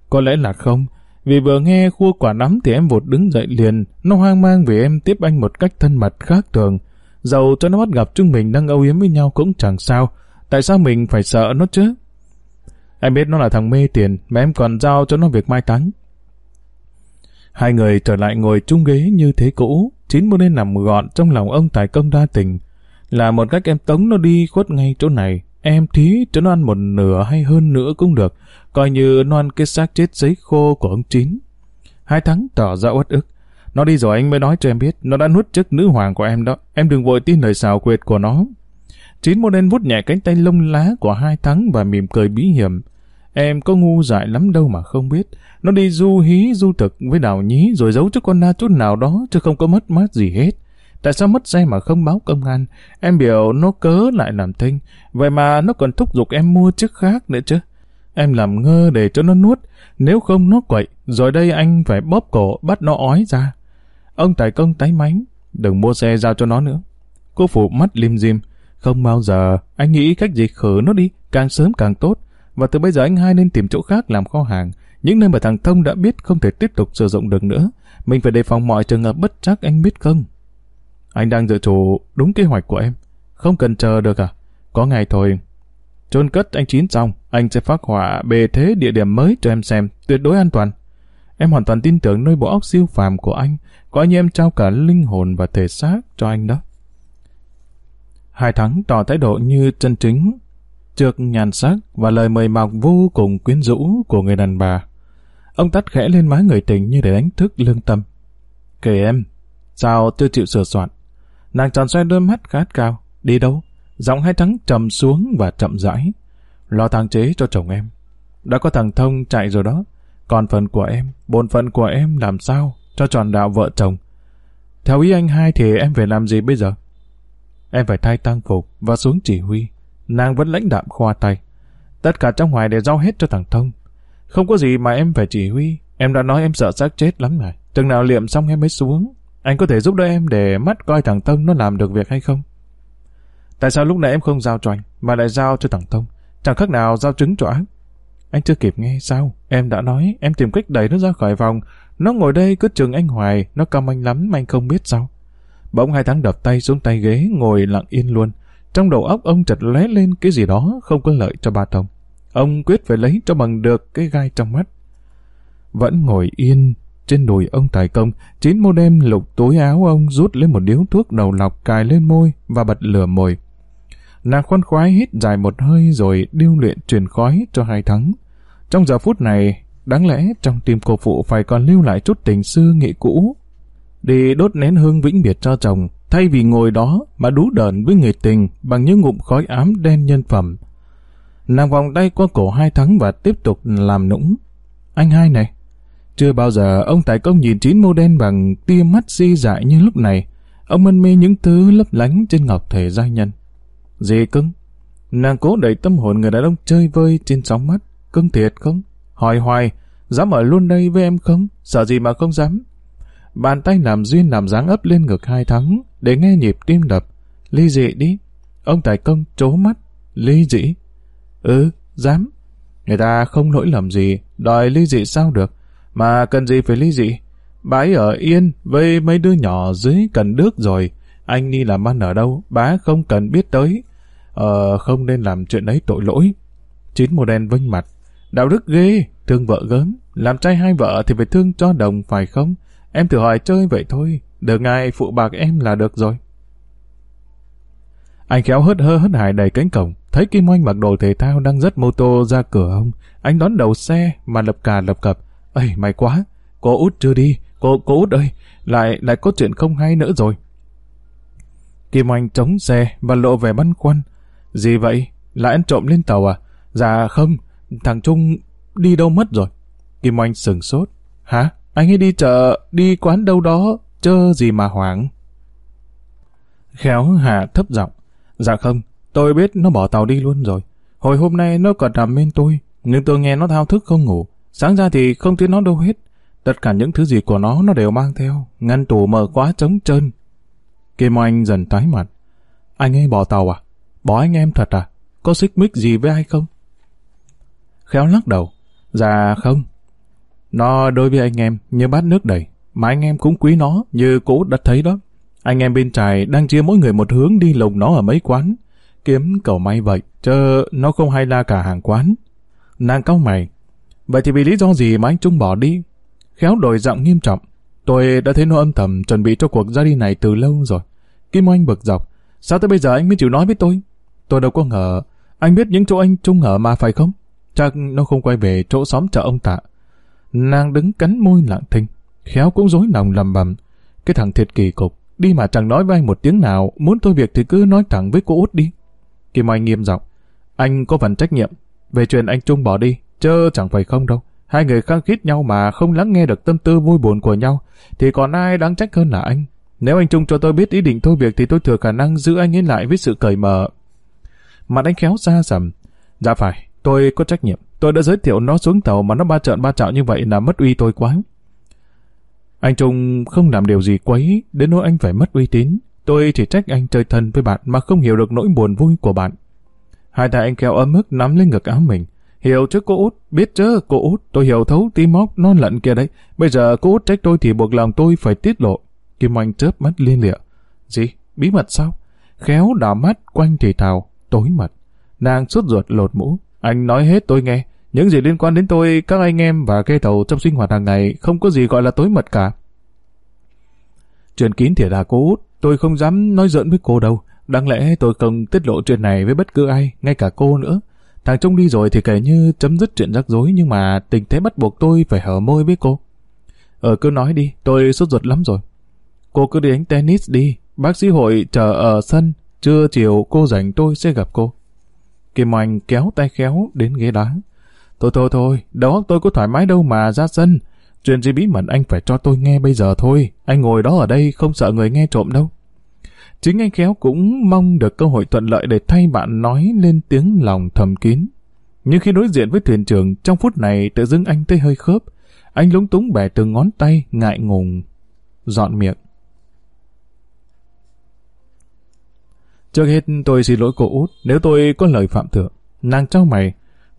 Có lẽ là không, vì vừa nghe khua quả nắm thì em vụt đứng dậy liền, nó hoang mang vì em tiếp anh một cách thân mật khác thường. Dầu cho nó bắt gặp chúng mình đang âu yếm với nhau cũng chẳng sao, tại sao mình phải sợ nó chứ? Em biết nó là thằng mê tiền, mà em còn giao cho nó việc mai táng. Hai người trở lại ngồi chung ghế như thế cũ, chín muốn nên nằm gọn trong lòng ông tài công đa tình. Là một cách em tống nó đi khuất ngay chỗ này, em thí cho nó ăn một nửa hay hơn nữa cũng được, coi như nó ăn cái xác chết giấy khô của ông Chín. Hai tháng tỏ ra uất ức. Nó đi rồi anh mới nói cho em biết, nó đã nuốt chức nữ hoàng của em đó, em đừng vội tin lời xào quyệt của nó. Chín mô đen vút nhẹ cánh tay lông lá của hai tháng và mỉm cười bí hiểm. Em có ngu dại lắm đâu mà không biết. Nó đi du hí du thực với đào nhí rồi giấu cho con na chút nào đó chứ không có mất mát gì hết. Tại sao mất xe mà không báo công an? Em biểu nó cớ lại làm thinh. Vậy mà nó còn thúc giục em mua chiếc khác nữa chứ. Em làm ngơ để cho nó nuốt. Nếu không nó quậy, rồi đây anh phải bóp cổ bắt nó ói ra. Ông tài công tái mánh. Đừng mua xe giao cho nó nữa. Cô phụ mắt lim dim. Không bao giờ, anh nghĩ cách gì khử nó đi, càng sớm càng tốt. Và từ bây giờ anh hai nên tìm chỗ khác làm kho hàng. Những nơi mà thằng Thông đã biết không thể tiếp tục sử dụng được nữa. Mình phải đề phòng mọi trường hợp bất chắc anh biết không? Anh đang dự trù đúng kế hoạch của em. Không cần chờ được à? Có ngày thôi. Trôn cất anh Chín xong, anh sẽ phát họa bề thế địa điểm mới cho em xem, tuyệt đối an toàn. Em hoàn toàn tin tưởng nơi bộ óc siêu phàm của anh, có như em trao cả linh hồn và thể xác cho anh đó. Hai thắng tỏ thái độ như chân chính, trước nhàn sắc và lời mời mọc vô cùng quyến rũ của người đàn bà. Ông tắt khẽ lên má người tình như để đánh thức lương tâm. Kể em, sao tôi chịu sửa soạn? Nàng tròn xoay đôi mắt khát cao. Đi đâu? Giọng hai trắng trầm xuống và chậm rãi. Lo thang chế cho chồng em. Đã có thằng Thông chạy rồi đó. Còn phần của em, bổn phận của em làm sao cho tròn đạo vợ chồng. Theo ý anh hai thì em phải làm gì bây giờ? Em phải thay tăng phục và xuống chỉ huy. Nàng vẫn lãnh đạm khoa tay. Tất cả trong ngoài để giao hết cho thằng Thông. Không có gì mà em phải chỉ huy. Em đã nói em sợ xác chết lắm rồi. Chừng nào liệm xong em mới xuống. Anh có thể giúp đỡ em để mắt coi thằng Thông nó làm được việc hay không? Tại sao lúc nãy em không giao cho anh, mà lại giao cho thằng Thông? Chẳng khác nào giao trứng cho ác. Anh chưa kịp nghe sao? Em đã nói, em tìm cách đẩy nó ra khỏi vòng Nó ngồi đây cứ chừng anh hoài, nó căm anh lắm mà anh không biết sao. Bỗng hai tháng đập tay xuống tay ghế, ngồi lặng yên luôn. Trong đầu óc ông chợt lóe lên cái gì đó không có lợi cho ba Thông. Ông quyết phải lấy cho bằng được cái gai trong mắt. Vẫn ngồi yên, trên đùi ông tài công, chín mô đêm lục túi áo ông rút lấy một điếu thuốc đầu lọc cài lên môi và bật lửa mồi. Nàng khoan khoái hít dài một hơi rồi điêu luyện truyền khói cho hai thắng. Trong giờ phút này, đáng lẽ trong tim cô phụ phải còn lưu lại chút tình xưa nghị cũ. Đi đốt nén hương vĩnh biệt cho chồng, thay vì ngồi đó mà đú đờn với người tình bằng những ngụm khói ám đen nhân phẩm. Nàng vòng tay qua cổ hai thắng và tiếp tục làm nũng. Anh hai này, chưa bao giờ ông tài công nhìn chín mô đen bằng tia mắt si dại như lúc này. Ông mân mê những thứ lấp lánh trên ngọc thể giai nhân. Dì cưng? Nàng cố đẩy tâm hồn người đàn ông chơi vơi trên sóng mắt. Cưng thiệt không? Hỏi hoài, dám ở luôn đây với em không? Sợ gì mà không dám? Bàn tay làm duyên làm dáng ấp lên ngực hai thắng để nghe nhịp tim đập. Ly dị đi. Ông tài công trố mắt. Ly dị? Ừ, dám. Người ta không lỗi lầm gì, đòi ly dị sao được. Mà cần gì phải ly dị? Bà ấy ở yên với mấy đứa nhỏ dưới cần đước rồi. Anh đi làm ăn ở đâu, bá không cần biết tới. Ờ, không nên làm chuyện ấy tội lỗi. Chín mùa đen vinh mặt. Đạo đức ghê, thương vợ gớm. Làm trai hai vợ thì phải thương cho đồng phải không? Em thử hỏi chơi vậy thôi. Được ai phụ bạc em là được rồi. Anh khéo hớt hơ hớt hải đầy cánh cổng, thấy Kim Oanh mặc đồ thể thao đang dắt mô tô ra cửa ông. Anh đón đầu xe mà lập cà lập cập. Ây, may quá, cô út chưa đi, cô, cô út ơi, lại, lại có chuyện không hay nữa rồi. Kim Oanh chống xe và lộ vẻ băn khoăn. Gì vậy? Lại ăn trộm lên tàu à? Dạ không, thằng Trung đi đâu mất rồi? Kim Oanh sừng sốt. Hả? Anh ấy đi chợ, đi quán đâu đó, chơ gì mà hoảng. Khéo Hà thấp giọng. Dạ không, tôi biết nó bỏ tàu đi luôn rồi. Hồi hôm nay nó còn nằm bên tôi, nhưng tôi nghe nó thao thức không ngủ. Sáng ra thì không thấy nó đâu hết. Tất cả những thứ gì của nó nó đều mang theo. Ngăn tủ mở quá trống trơn. Kim Oanh dần tái mặt. Anh ấy bỏ tàu à? Bỏ anh em thật à? Có xích mích gì với ai không? Khéo lắc đầu. Dạ không. Nó đối với anh em như bát nước đầy. Mà anh em cũng quý nó như cũ đã thấy đó. Anh em bên trại đang chia mỗi người một hướng đi lồng nó ở mấy quán. Kiếm cầu may vậy, chờ nó không hay la cả hàng quán. Nàng cao mày. Vậy thì vì lý do gì mà anh Trung bỏ đi? Khéo đổi giọng nghiêm trọng. Tôi đã thấy nó âm thầm chuẩn bị cho cuộc ra đi này từ lâu rồi. Kim Oanh bực dọc. Sao tới bây giờ anh mới chịu nói với tôi? Tôi đâu có ngờ. Anh biết những chỗ anh Trung ở mà phải không? Chắc nó không quay về chỗ xóm chợ ông tạ. Nàng đứng cắn môi lặng thinh. Khéo cũng dối lòng lầm bầm. Cái thằng thiệt kỳ cục. Đi mà chẳng nói với anh một tiếng nào. Muốn tôi việc thì cứ nói thẳng với cô út đi. Kim Oanh nghiêm giọng. Anh có phần trách nhiệm. Về chuyện anh Trung bỏ đi. Chớ chẳng phải không đâu. Hai người khăng khít nhau mà không lắng nghe được tâm tư vui buồn của nhau, thì còn ai đáng trách hơn là anh. Nếu anh Trung cho tôi biết ý định thôi việc thì tôi thừa khả năng giữ anh ấy lại với sự cởi mở. Mặt anh khéo ra sầm. Dạ phải, tôi có trách nhiệm. Tôi đã giới thiệu nó xuống tàu mà nó ba trợn ba trạo như vậy là mất uy tôi quá. Anh Trung không làm điều gì quấy, đến nỗi anh phải mất uy tín. Tôi chỉ trách anh chơi thân với bạn mà không hiểu được nỗi buồn vui của bạn. Hai tay anh kéo ấm ức nắm lên ngực áo mình. Hiểu chứ cô út, biết chứ cô út, tôi hiểu thấu tí móc non lận kia đấy. Bây giờ cô út trách tôi thì buộc lòng tôi phải tiết lộ. Kim Anh chớp mắt liên lịa. Gì? Bí mật sao? Khéo đảo mắt quanh thì thào, tối mật. Nàng suốt ruột lột mũ. Anh nói hết tôi nghe. Những gì liên quan đến tôi, các anh em và cây tàu trong sinh hoạt hàng ngày không có gì gọi là tối mật cả. Chuyện kín thiệt là cô út, tôi không dám nói giỡn với cô đâu. Đáng lẽ tôi không tiết lộ chuyện này với bất cứ ai, ngay cả cô nữa. Thằng Trung đi rồi thì kể như chấm dứt chuyện rắc rối nhưng mà tình thế bắt buộc tôi phải hở môi với cô. Ờ cứ nói đi, tôi sốt ruột lắm rồi. Cô cứ đi đánh tennis đi, bác sĩ hội chờ ở sân, trưa chiều cô rảnh tôi sẽ gặp cô. Kim Oanh kéo tay khéo đến ghế đá. Thôi thôi thôi, đó tôi có thoải mái đâu mà ra sân. Chuyện gì bí mật anh phải cho tôi nghe bây giờ thôi. Anh ngồi đó ở đây không sợ người nghe trộm đâu. Chính anh Khéo cũng mong được cơ hội thuận lợi để thay bạn nói lên tiếng lòng thầm kín. Nhưng khi đối diện với thuyền trưởng, trong phút này tự dưng anh thấy hơi khớp. Anh lúng túng bẻ từng ngón tay, ngại ngùng, dọn miệng. Trước hết tôi xin lỗi cô út nếu tôi có lời phạm thượng. Nàng trao mày,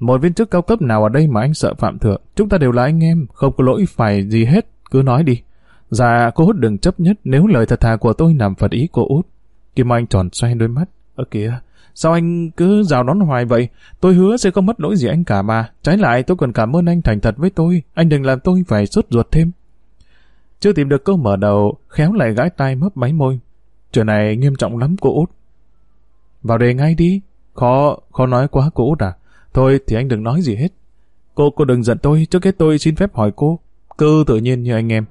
một viên chức cao cấp nào ở đây mà anh sợ phạm thượng. Chúng ta đều là anh em, không có lỗi phải gì hết, cứ nói đi. Dạ, cô út đừng chấp nhất nếu lời thật thà của tôi nằm phật ý cô út. Kim Anh tròn xoay đôi mắt. Ơ kìa, sao anh cứ rào đón hoài vậy? Tôi hứa sẽ không mất lỗi gì anh cả mà. Trái lại tôi còn cảm ơn anh thành thật với tôi. Anh đừng làm tôi phải sốt ruột thêm. Chưa tìm được câu mở đầu, khéo lại gãi tai mấp máy môi. Chuyện này nghiêm trọng lắm cô út. Vào đề ngay đi. Khó, khó nói quá cô út à. Thôi thì anh đừng nói gì hết. Cô, cô đừng giận tôi, trước hết tôi xin phép hỏi cô. Cứ tự nhiên như anh em.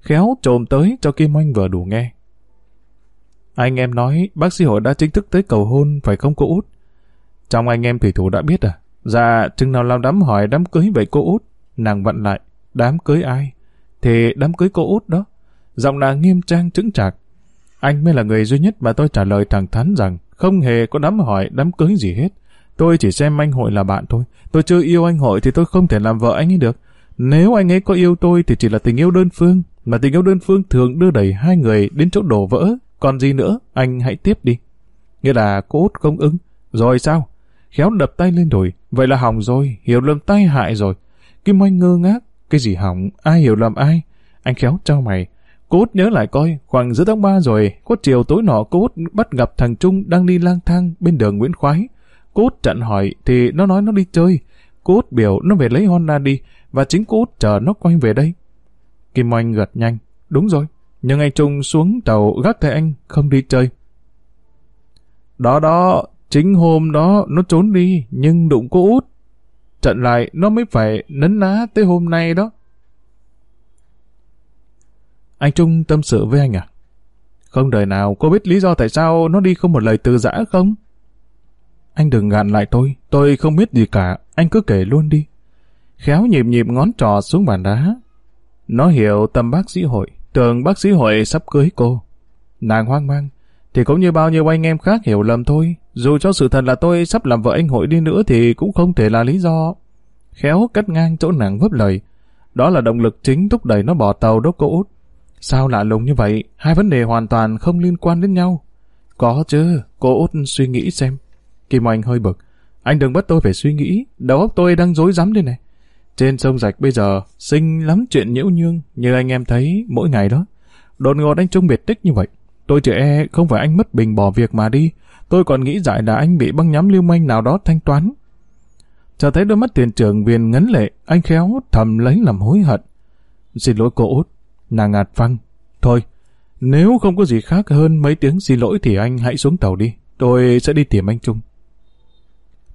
Khéo trồm tới cho Kim Anh vừa đủ nghe. Anh em nói bác sĩ hội đã chính thức tới cầu hôn phải không cô út? Trong anh em thủy thủ đã biết à? Dạ, chừng nào làm đám hỏi đám cưới vậy cô út? Nàng vặn lại, đám cưới ai? Thì đám cưới cô út đó. Giọng nàng nghiêm trang trứng trạc. Anh mới là người duy nhất mà tôi trả lời thẳng thắn rằng không hề có đám hỏi đám cưới gì hết. Tôi chỉ xem anh hội là bạn thôi. Tôi chưa yêu anh hội thì tôi không thể làm vợ anh ấy được. Nếu anh ấy có yêu tôi thì chỉ là tình yêu đơn phương, mà tình yêu đơn phương thường đưa đẩy hai người đến chỗ đổ vỡ, còn gì nữa, anh hãy tiếp đi. Nghĩa là cô út không ứng. Rồi sao? Khéo đập tay lên đùi. Vậy là hỏng rồi, hiểu lầm tai hại rồi. Kim Oanh ngơ ngác. Cái gì hỏng? Ai hiểu lầm ai? Anh khéo trao mày. Cô út nhớ lại coi, khoảng giữa tháng 3 rồi, có chiều tối nọ cô út bắt gặp thằng Trung đang đi lang thang bên đường Nguyễn Khoái. Cút trận chặn hỏi thì nó nói nó đi chơi. Cút biểu nó về lấy Honda đi và chính cút chờ nó quay về đây. Kim Oanh gật nhanh. Đúng rồi, nhưng anh Trung xuống tàu gác thấy anh không đi chơi. Đó đó, Chính hôm đó nó trốn đi, nhưng đụng cô út. Trận lại nó mới phải nấn ná tới hôm nay đó. Anh Trung tâm sự với anh à? Không đời nào cô biết lý do tại sao nó đi không một lời từ giã không? Anh đừng gạn lại tôi, tôi không biết gì cả, anh cứ kể luôn đi. Khéo nhịp nhịp ngón trò xuống bàn đá. Nó hiểu tâm bác sĩ hội, tưởng bác sĩ hội sắp cưới cô. Nàng hoang mang, thì cũng như bao nhiêu anh em khác hiểu lầm thôi. Dù cho sự thật là tôi sắp làm vợ anh hội đi nữa thì cũng không thể là lý do. Khéo cắt ngang chỗ nàng vấp lời. Đó là động lực chính thúc đẩy nó bỏ tàu đốt cô út. Sao lạ lùng như vậy? Hai vấn đề hoàn toàn không liên quan đến nhau. Có chứ, cô út suy nghĩ xem. Kim Oanh hơi bực. Anh đừng bắt tôi phải suy nghĩ, đầu óc tôi đang rối rắm đây này. Trên sông rạch bây giờ, sinh lắm chuyện nhiễu nhương, như anh em thấy mỗi ngày đó. Đột ngột anh Trung biệt tích như vậy. Tôi chỉ e không phải anh mất bình bỏ việc mà đi. Tôi còn nghĩ dại là anh bị băng nhắm lưu manh nào đó thanh toán. Chờ thấy đôi mắt tiền trưởng viên ngấn lệ, anh khéo thầm lấy làm hối hận. Xin lỗi cô út, nàng ngạt phăng. Thôi, nếu không có gì khác hơn mấy tiếng xin lỗi thì anh hãy xuống tàu đi. Tôi sẽ đi tìm anh Trung.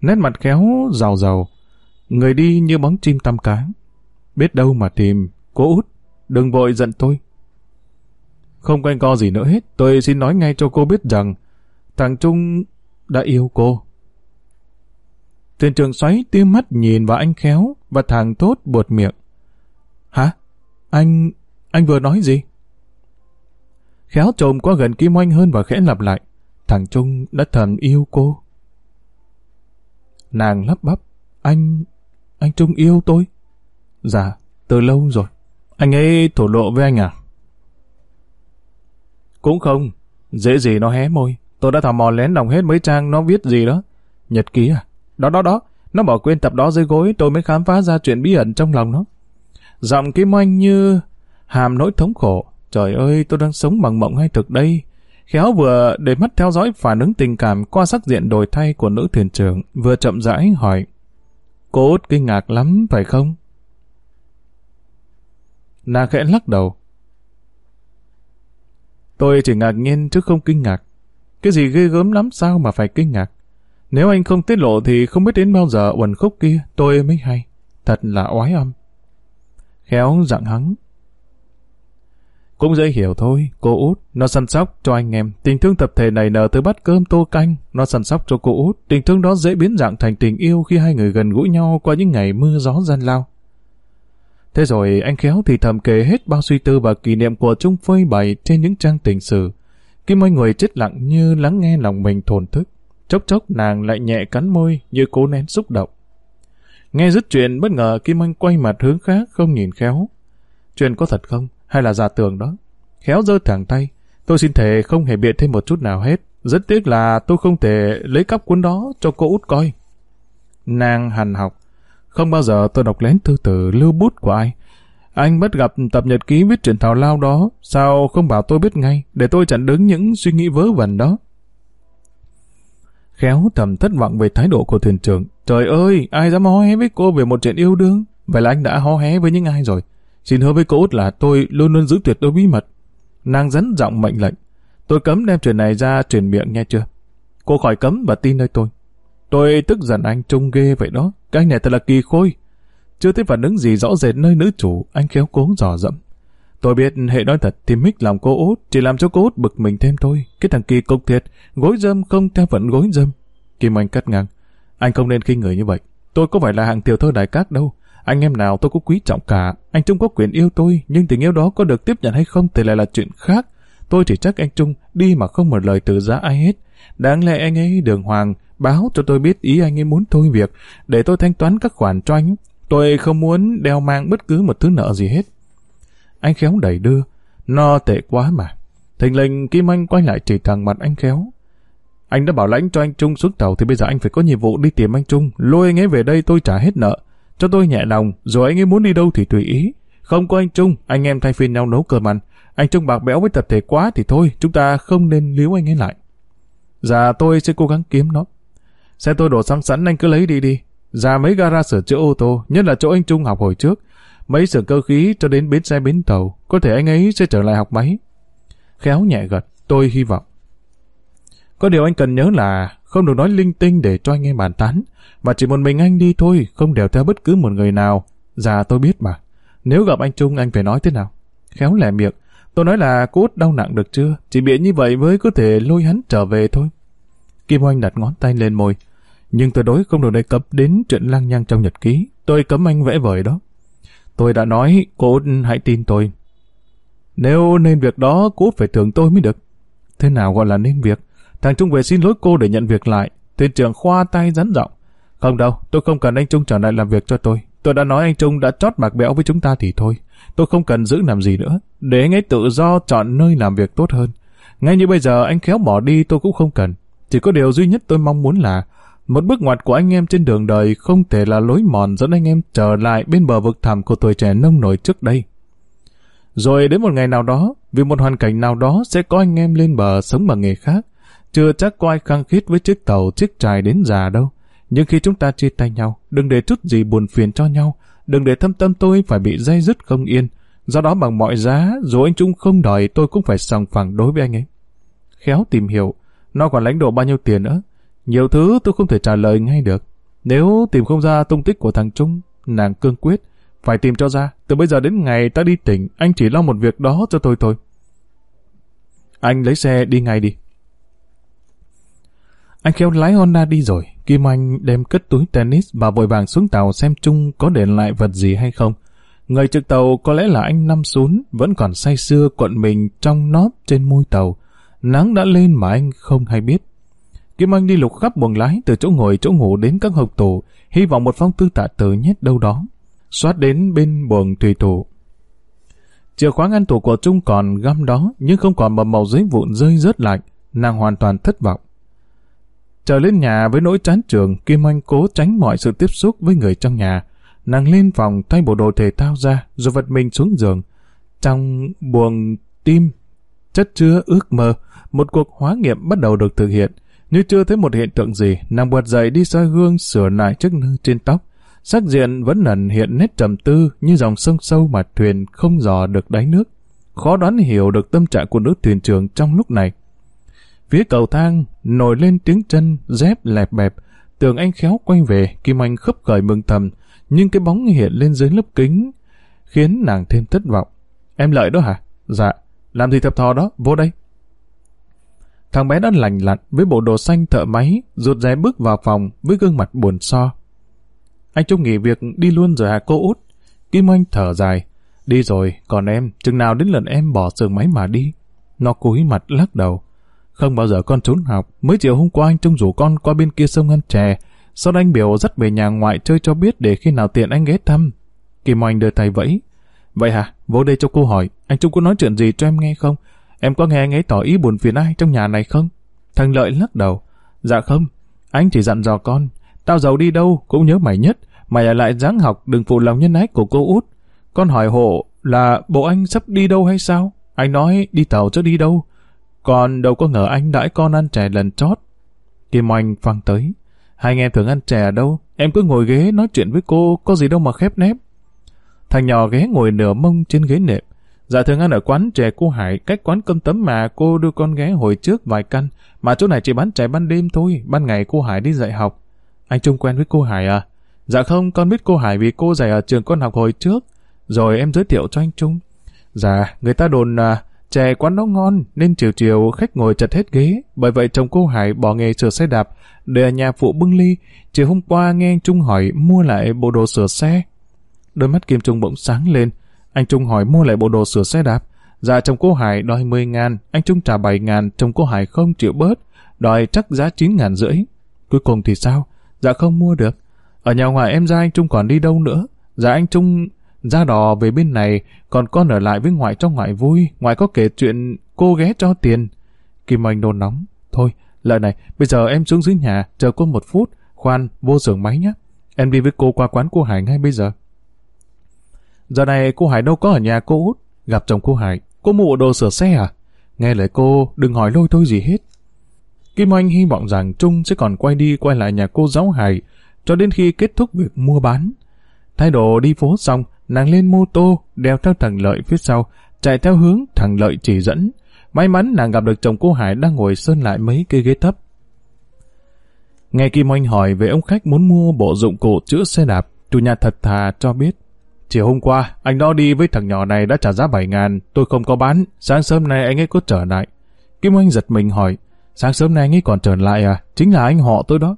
Nét mặt khéo giàu giàu, người đi như bóng chim tăm cá. Biết đâu mà tìm, cô út, đừng vội giận tôi. Không quanh co gì nữa hết, tôi xin nói ngay cho cô biết rằng thằng Trung đã yêu cô. Thuyền trưởng xoáy tia mắt nhìn vào anh khéo và thằng tốt buột miệng. Hả? Anh... anh vừa nói gì? Khéo trồm qua gần Kim Oanh hơn và khẽ lặp lại. Thằng Trung đã thầm yêu cô. Nàng lắp bắp. Anh... anh Trung yêu tôi? Dạ, từ lâu rồi. Anh ấy thổ lộ với anh à? Cũng không. Dễ gì nó hé môi. Tôi đã thò mò lén lòng hết mấy trang nó viết gì đó. Nhật ký à? Đó đó đó. Nó bỏ quên tập đó dưới gối tôi mới khám phá ra chuyện bí ẩn trong lòng nó. Giọng Kim Oanh như hàm nỗi thống khổ. Trời ơi, tôi đang sống bằng mộng hay thực đây? Khéo vừa để mắt theo dõi phản ứng tình cảm qua sắc diện đổi thay của nữ thuyền trưởng, vừa chậm rãi hỏi. Cô út kinh ngạc lắm, phải không? Nàng khẽ lắc đầu. Tôi chỉ ngạc nhiên chứ không kinh ngạc. Cái gì ghê gớm lắm sao mà phải kinh ngạc? Nếu anh không tiết lộ thì không biết đến bao giờ uẩn khúc kia tôi mới hay. Thật là oái âm. Khéo dặn hắn, cũng dễ hiểu thôi, cô út, nó săn sóc cho anh em. Tình thương tập thể này nở từ bát cơm tô canh, nó săn sóc cho cô út. Tình thương đó dễ biến dạng thành tình yêu khi hai người gần gũi nhau qua những ngày mưa gió gian lao. Thế rồi anh khéo thì thầm kể hết bao suy tư và kỷ niệm của Trung phơi bày trên những trang tình sử. Kim mọi người chết lặng như lắng nghe lòng mình thổn thức. Chốc chốc nàng lại nhẹ cắn môi như cố nén xúc động. Nghe dứt chuyện bất ngờ Kim Anh quay mặt hướng khác không nhìn khéo. Chuyện có thật không? Hay là giả tường đó. Khéo giơ thẳng tay, tôi xin thề không hề biện thêm một chút nào hết. Rất tiếc là tôi không thể lấy cắp cuốn đó cho cô út coi. Nàng hằn học, không bao giờ tôi đọc lén thư từ, lưu bút của ai. Anh bất gặp tập nhật ký viết truyện thảo lao đó, sao không bảo tôi biết ngay, để tôi chặn đứng những suy nghĩ vớ vẩn đó. Khéo thầm thất vọng về thái độ của thuyền trưởng. Trời ơi, ai dám hó hé với cô về một chuyện yêu đương? Vậy là anh đã hó hé với những ai rồi? Xin hứa với cô út là tôi luôn luôn giữ tuyệt đối bí mật. Nàng dẫn giọng mệnh lệnh. Tôi cấm đem chuyện này ra truyền miệng nghe chưa? Cô khỏi cấm và tin nơi tôi. Tôi tức giận anh trông ghê vậy đó. Cái anh này thật là kỳ khôi. Chưa thấy phản ứng gì rõ rệt nơi nữ chủ, anh khéo cố dò dẫm. Tôi biết hệ nói thật thì mít lòng cô út, chỉ làm cho cô út bực mình thêm thôi. Cái thằng kỳ cục thiệt, gối dâm không theo phận gối dâm. Kim Anh cắt ngang. Anh không nên khinh người như vậy. Tôi có phải là hàng tiểu thơ đại cát đâu. Anh em nào tôi cũng quý trọng cả. Anh Trung có quyền yêu tôi, nhưng tình yêu đó có được tiếp nhận hay không thì lại là chuyện khác. Tôi chỉ trách anh Trung đi mà không một lời từ giá ai hết. Đáng lẽ anh ấy đường hoàng báo cho tôi biết ý anh ấy muốn thôi việc để tôi thanh toán các khoản cho anh. Tôi không muốn đeo mang bất cứ một thứ nợ gì hết. Anh khéo đẩy đưa. No tệ quá mà. Thình lình Kim Anh quay lại chỉ thẳng mặt anh khéo. Anh đã bảo lãnh cho anh Trung xuống tàu thì bây giờ anh phải có nhiệm vụ đi tìm anh Trung. Lôi anh ấy về đây tôi trả hết nợ. Cho tôi nhẹ lòng, rồi anh ấy muốn đi đâu thì tùy ý. Không có anh Trung, anh em thay phiên nhau nấu cơm ăn. Anh Trung bạc béo với tập thể quá thì thôi, chúng ta không nên líu anh ấy lại. Dạ tôi sẽ cố gắng kiếm nó. Xe tôi đổ xăng sẵn anh cứ lấy đi đi. Ra mấy gara sửa chữa ô tô, nhất là chỗ anh Trung học hồi trước. Mấy sửa cơ khí cho đến bến xe bến tàu, có thể anh ấy sẽ trở lại học máy. Khéo nhẹ gật, tôi hy vọng. Có điều anh cần nhớ là không được nói linh tinh để cho anh em bàn tán. Và chỉ một mình anh đi thôi, không đèo theo bất cứ một người nào. Dạ tôi biết mà. Nếu gặp anh Trung anh phải nói thế nào? Khéo lẻ miệng. Tôi nói là cô út đau nặng được chưa? Chỉ bị như vậy mới có thể lôi hắn trở về thôi. Kim Oanh đặt ngón tay lên môi. Nhưng tôi đối không được đề cập đến chuyện lang nhang trong nhật ký. Tôi cấm anh vẽ vời đó. Tôi đã nói, cô hãy tin tôi. Nếu nên việc đó, cô phải thưởng tôi mới được. Thế nào gọi là nên việc? Thằng Trung về xin lỗi cô để nhận việc lại. Thuyền trưởng khoa tay rắn giọng. Không đâu, tôi không cần anh Trung trở lại làm việc cho tôi. Tôi đã nói anh Trung đã chót bạc béo với chúng ta thì thôi. Tôi không cần giữ làm gì nữa. Để anh ấy tự do chọn nơi làm việc tốt hơn. Ngay như bây giờ anh khéo bỏ đi tôi cũng không cần. Chỉ có điều duy nhất tôi mong muốn là một bước ngoặt của anh em trên đường đời không thể là lối mòn dẫn anh em trở lại bên bờ vực thẳm của tuổi trẻ nông nổi trước đây. Rồi đến một ngày nào đó, vì một hoàn cảnh nào đó sẽ có anh em lên bờ sống bằng nghề khác. Chưa chắc có ai khăng khít với chiếc tàu, chiếc trài đến già đâu. Nhưng khi chúng ta chia tay nhau, đừng để chút gì buồn phiền cho nhau, đừng để thâm tâm tôi phải bị dây dứt không yên. Do đó bằng mọi giá, dù anh Trung không đòi tôi cũng phải sòng phẳng đối với anh ấy. Khéo tìm hiểu, nó còn lãnh độ bao nhiêu tiền nữa. Nhiều thứ tôi không thể trả lời ngay được. Nếu tìm không ra tung tích của thằng Trung, nàng cương quyết, phải tìm cho ra. Từ bây giờ đến ngày ta đi tỉnh, anh chỉ lo một việc đó cho tôi thôi. Anh lấy xe đi ngay đi. Anh khéo lái Honda đi rồi. Kim Anh đem cất túi tennis và vội vàng xuống tàu xem Chung có để lại vật gì hay không. Người trực tàu có lẽ là anh Năm Sún vẫn còn say sưa cuộn mình trong nóp trên môi tàu. Nắng đã lên mà anh không hay biết. Kim Anh đi lục khắp buồng lái từ chỗ ngồi chỗ ngủ đến các hộp tủ, hy vọng một phong thư tạ tử nhét đâu đó. Xoát đến bên buồng tùy tủ. Chìa khóa ngăn tủ của Trung còn găm đó, nhưng không còn một màu giấy vụn rơi rớt lạnh, nàng hoàn toàn thất vọng. Trở lên nhà với nỗi chán trường, Kim Anh cố tránh mọi sự tiếp xúc với người trong nhà. Nàng lên phòng thay bộ đồ thể thao ra, rồi vật mình xuống giường. Trong buồng tim, chất chứa ước mơ, một cuộc hóa nghiệm bắt đầu được thực hiện. Như chưa thấy một hiện tượng gì, nàng bật dậy đi soi gương sửa lại chiếc nơ trên tóc. Sắc diện vẫn ẩn hiện nét trầm tư như dòng sông sâu mà thuyền không dò được đáy nước. Khó đoán hiểu được tâm trạng của nữ thuyền trưởng trong lúc này. Phía cầu thang, nổi lên tiếng chân, dép lẹp bẹp. Tường anh khéo quay về, Kim Anh khấp khởi mừng thầm, nhưng cái bóng hiện lên dưới lớp kính, khiến nàng thêm thất vọng. Em lợi đó hả? Dạ. Làm gì thập thò đó? Vô đây. Thằng bé đã lành lặn với bộ đồ xanh thợ máy, rụt rè bước vào phòng với gương mặt buồn so. Anh Trung nghỉ việc đi luôn rồi hả cô út? Kim Anh thở dài. Đi rồi, còn em, chừng nào đến lần em bỏ sườn máy mà đi. Nó cúi mặt lắc đầu. Không bao giờ con trốn học, mới chiều hôm qua anh Trung rủ con qua bên kia sông ăn chè. Sau đó anh biểu dắt về nhà ngoại chơi cho biết để khi nào tiện anh ghé thăm. Kỳ Anh đưa tay vẫy. Vậy hả? Vô đây cho cô hỏi, anh Trung có nói chuyện gì cho em nghe không? Em có nghe anh ấy tỏ ý buồn phiền ai trong nhà này không? Thằng Lợi lắc đầu. Dạ không, anh chỉ dặn dò con. Tao giàu đi đâu cũng nhớ mày nhất. Mày ở lại dáng học đừng phụ lòng nhân ái của cô út. Con hỏi hộ là bộ anh sắp đi đâu hay sao? Anh nói đi tàu chứ đi đâu. Còn đâu có ngờ anh đãi con ăn chè lần chót. Kim Oanh phăng tới. Hai anh em thường ăn chè ở đâu? Em cứ ngồi ghế nói chuyện với cô, có gì đâu mà khép nép. Thằng nhỏ ghé ngồi nửa mông trên ghế nệm. Dạ thường ăn ở quán chè cô Hải, cách quán cơm tấm mà cô đưa con ghé hồi trước vài căn, mà chỗ này chỉ bán chè ban đêm thôi, ban ngày cô Hải đi dạy học. Anh Trung quen với cô Hải à? Dạ không, con biết cô Hải vì cô dạy ở trường con học hồi trước, rồi em giới thiệu cho anh Trung. Dạ, người ta đồn à, chè quán nó ngon, nên chiều chiều khách ngồi chật hết ghế, bởi vậy chồng cô Hải bỏ nghề sửa xe đạp, để ở nhà phụ bưng ly. Chiều hôm qua nghe anh Trung hỏi mua lại bộ đồ sửa xe. Đôi mắt Kim Trung bỗng sáng lên, anh Trung hỏi mua lại bộ đồ sửa xe đạp. Dạ chồng cô Hải đòi 10 ngàn, anh Trung trả 7 ngàn, chồng cô Hải không chịu bớt, đòi chắc giá 9 ngàn rưỡi. Cuối cùng thì sao? Dạ không mua được. Ở nhà ngoài em ra anh Trung còn đi đâu nữa? Dạ anh Trung ra đò về bên này, còn con ở lại với ngoại cho ngoại vui, ngoại có kể chuyện cô ghé cho tiền. Kim Anh nôn nóng. Thôi, lợi này, bây giờ em xuống dưới nhà, chờ cô một phút, khoan, vô xưởng máy nhé. Em đi với cô qua quán cô Hải ngay bây giờ. Giờ này cô Hải đâu có ở nhà cô út. Gặp chồng cô Hải, cô mua đồ sửa xe à? Nghe lời cô, đừng hỏi lôi thôi gì hết. Kim Anh hy vọng rằng Trung sẽ còn quay đi quay lại nhà cô giáo Hải cho đến khi kết thúc việc mua bán. Thay đồ đi phố xong, nàng lên mô tô, đeo theo thằng Lợi phía sau, chạy theo hướng thằng Lợi chỉ dẫn. May mắn nàng gặp được chồng cô Hải đang ngồi sơn lại mấy cây ghế thấp. Nghe Kim Oanh hỏi về ông khách muốn mua bộ dụng cụ chữa xe đạp, chủ nhà thật thà cho biết. Chiều hôm qua, anh đó đi với thằng nhỏ này đã trả giá 7 ngàn, tôi không có bán, sáng sớm nay anh ấy có trở lại. Kim Oanh giật mình hỏi, sáng sớm nay anh ấy còn trở lại à? Chính là anh họ tôi đó.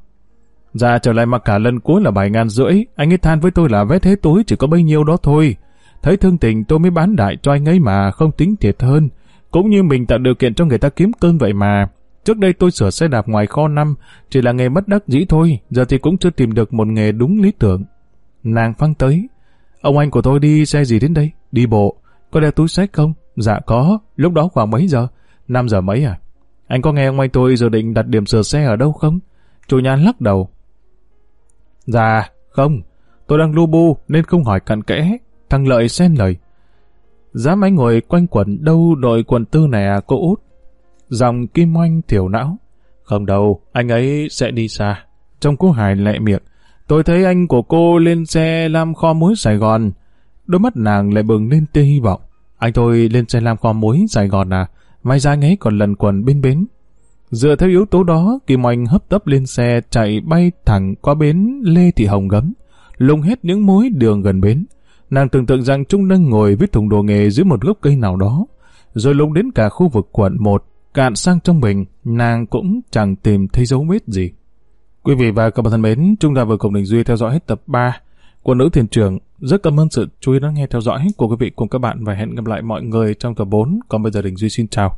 Dạ trở lại mặc cả lần cuối là 7 ngàn rưỡi, anh ấy than với tôi là vé thế túi chỉ có bấy nhiêu đó thôi. Thấy thương tình tôi mới bán đại cho anh ấy mà không tính thiệt hơn. Cũng như mình tạo điều kiện cho người ta kiếm cơm vậy mà. Trước đây tôi sửa xe đạp ngoài kho năm, chỉ là nghề bất đắc dĩ thôi, giờ thì cũng chưa tìm được một nghề đúng lý tưởng. Nàng phăng tới. Ông anh của tôi đi xe gì đến đây? Đi bộ. Có đeo túi sách không? Dạ có. Lúc đó khoảng mấy giờ? 5 giờ mấy à? Anh có nghe ông anh tôi dự định đặt điểm sửa xe ở đâu không? Chủ nhà lắc đầu. Dạ, không. Tôi đang lu bu nên không hỏi cặn kẽ. Thằng Lợi xen lời. Dám anh ngồi quanh quẩn đâu đội quần tư này à cô út? Dòng kim oanh thiểu não. Không đâu, anh ấy sẽ đi xa. Trong cô Hải lẹ miệng. Tôi thấy anh của cô lên xe làm kho muối Sài Gòn. Đôi mắt nàng lại bừng lên tia hy vọng. Anh tôi lên xe làm kho muối Sài Gòn à? May ra anh ấy còn lần quần bên bến. Dựa theo yếu tố đó, Kim Oanh hấp tấp lên xe chạy bay thẳng qua bến Lê Thị Hồng Gấm, lùng hết những mối đường gần bến. Nàng tưởng tượng rằng Trung đang ngồi với thùng đồ nghề dưới một gốc cây nào đó, rồi lùng đến cả khu vực quận 1, cạn sang trong mình, nàng cũng chẳng tìm thấy dấu vết gì. Quý vị và các bạn thân mến, chúng ta vừa cùng Đình Duy theo dõi hết tập 3 của Nữ Thiền Trưởng. Rất cảm ơn sự chú ý lắng nghe theo dõi của quý vị cùng các bạn và hẹn gặp lại mọi người trong tập 4. Còn bây giờ Đình Duy xin chào.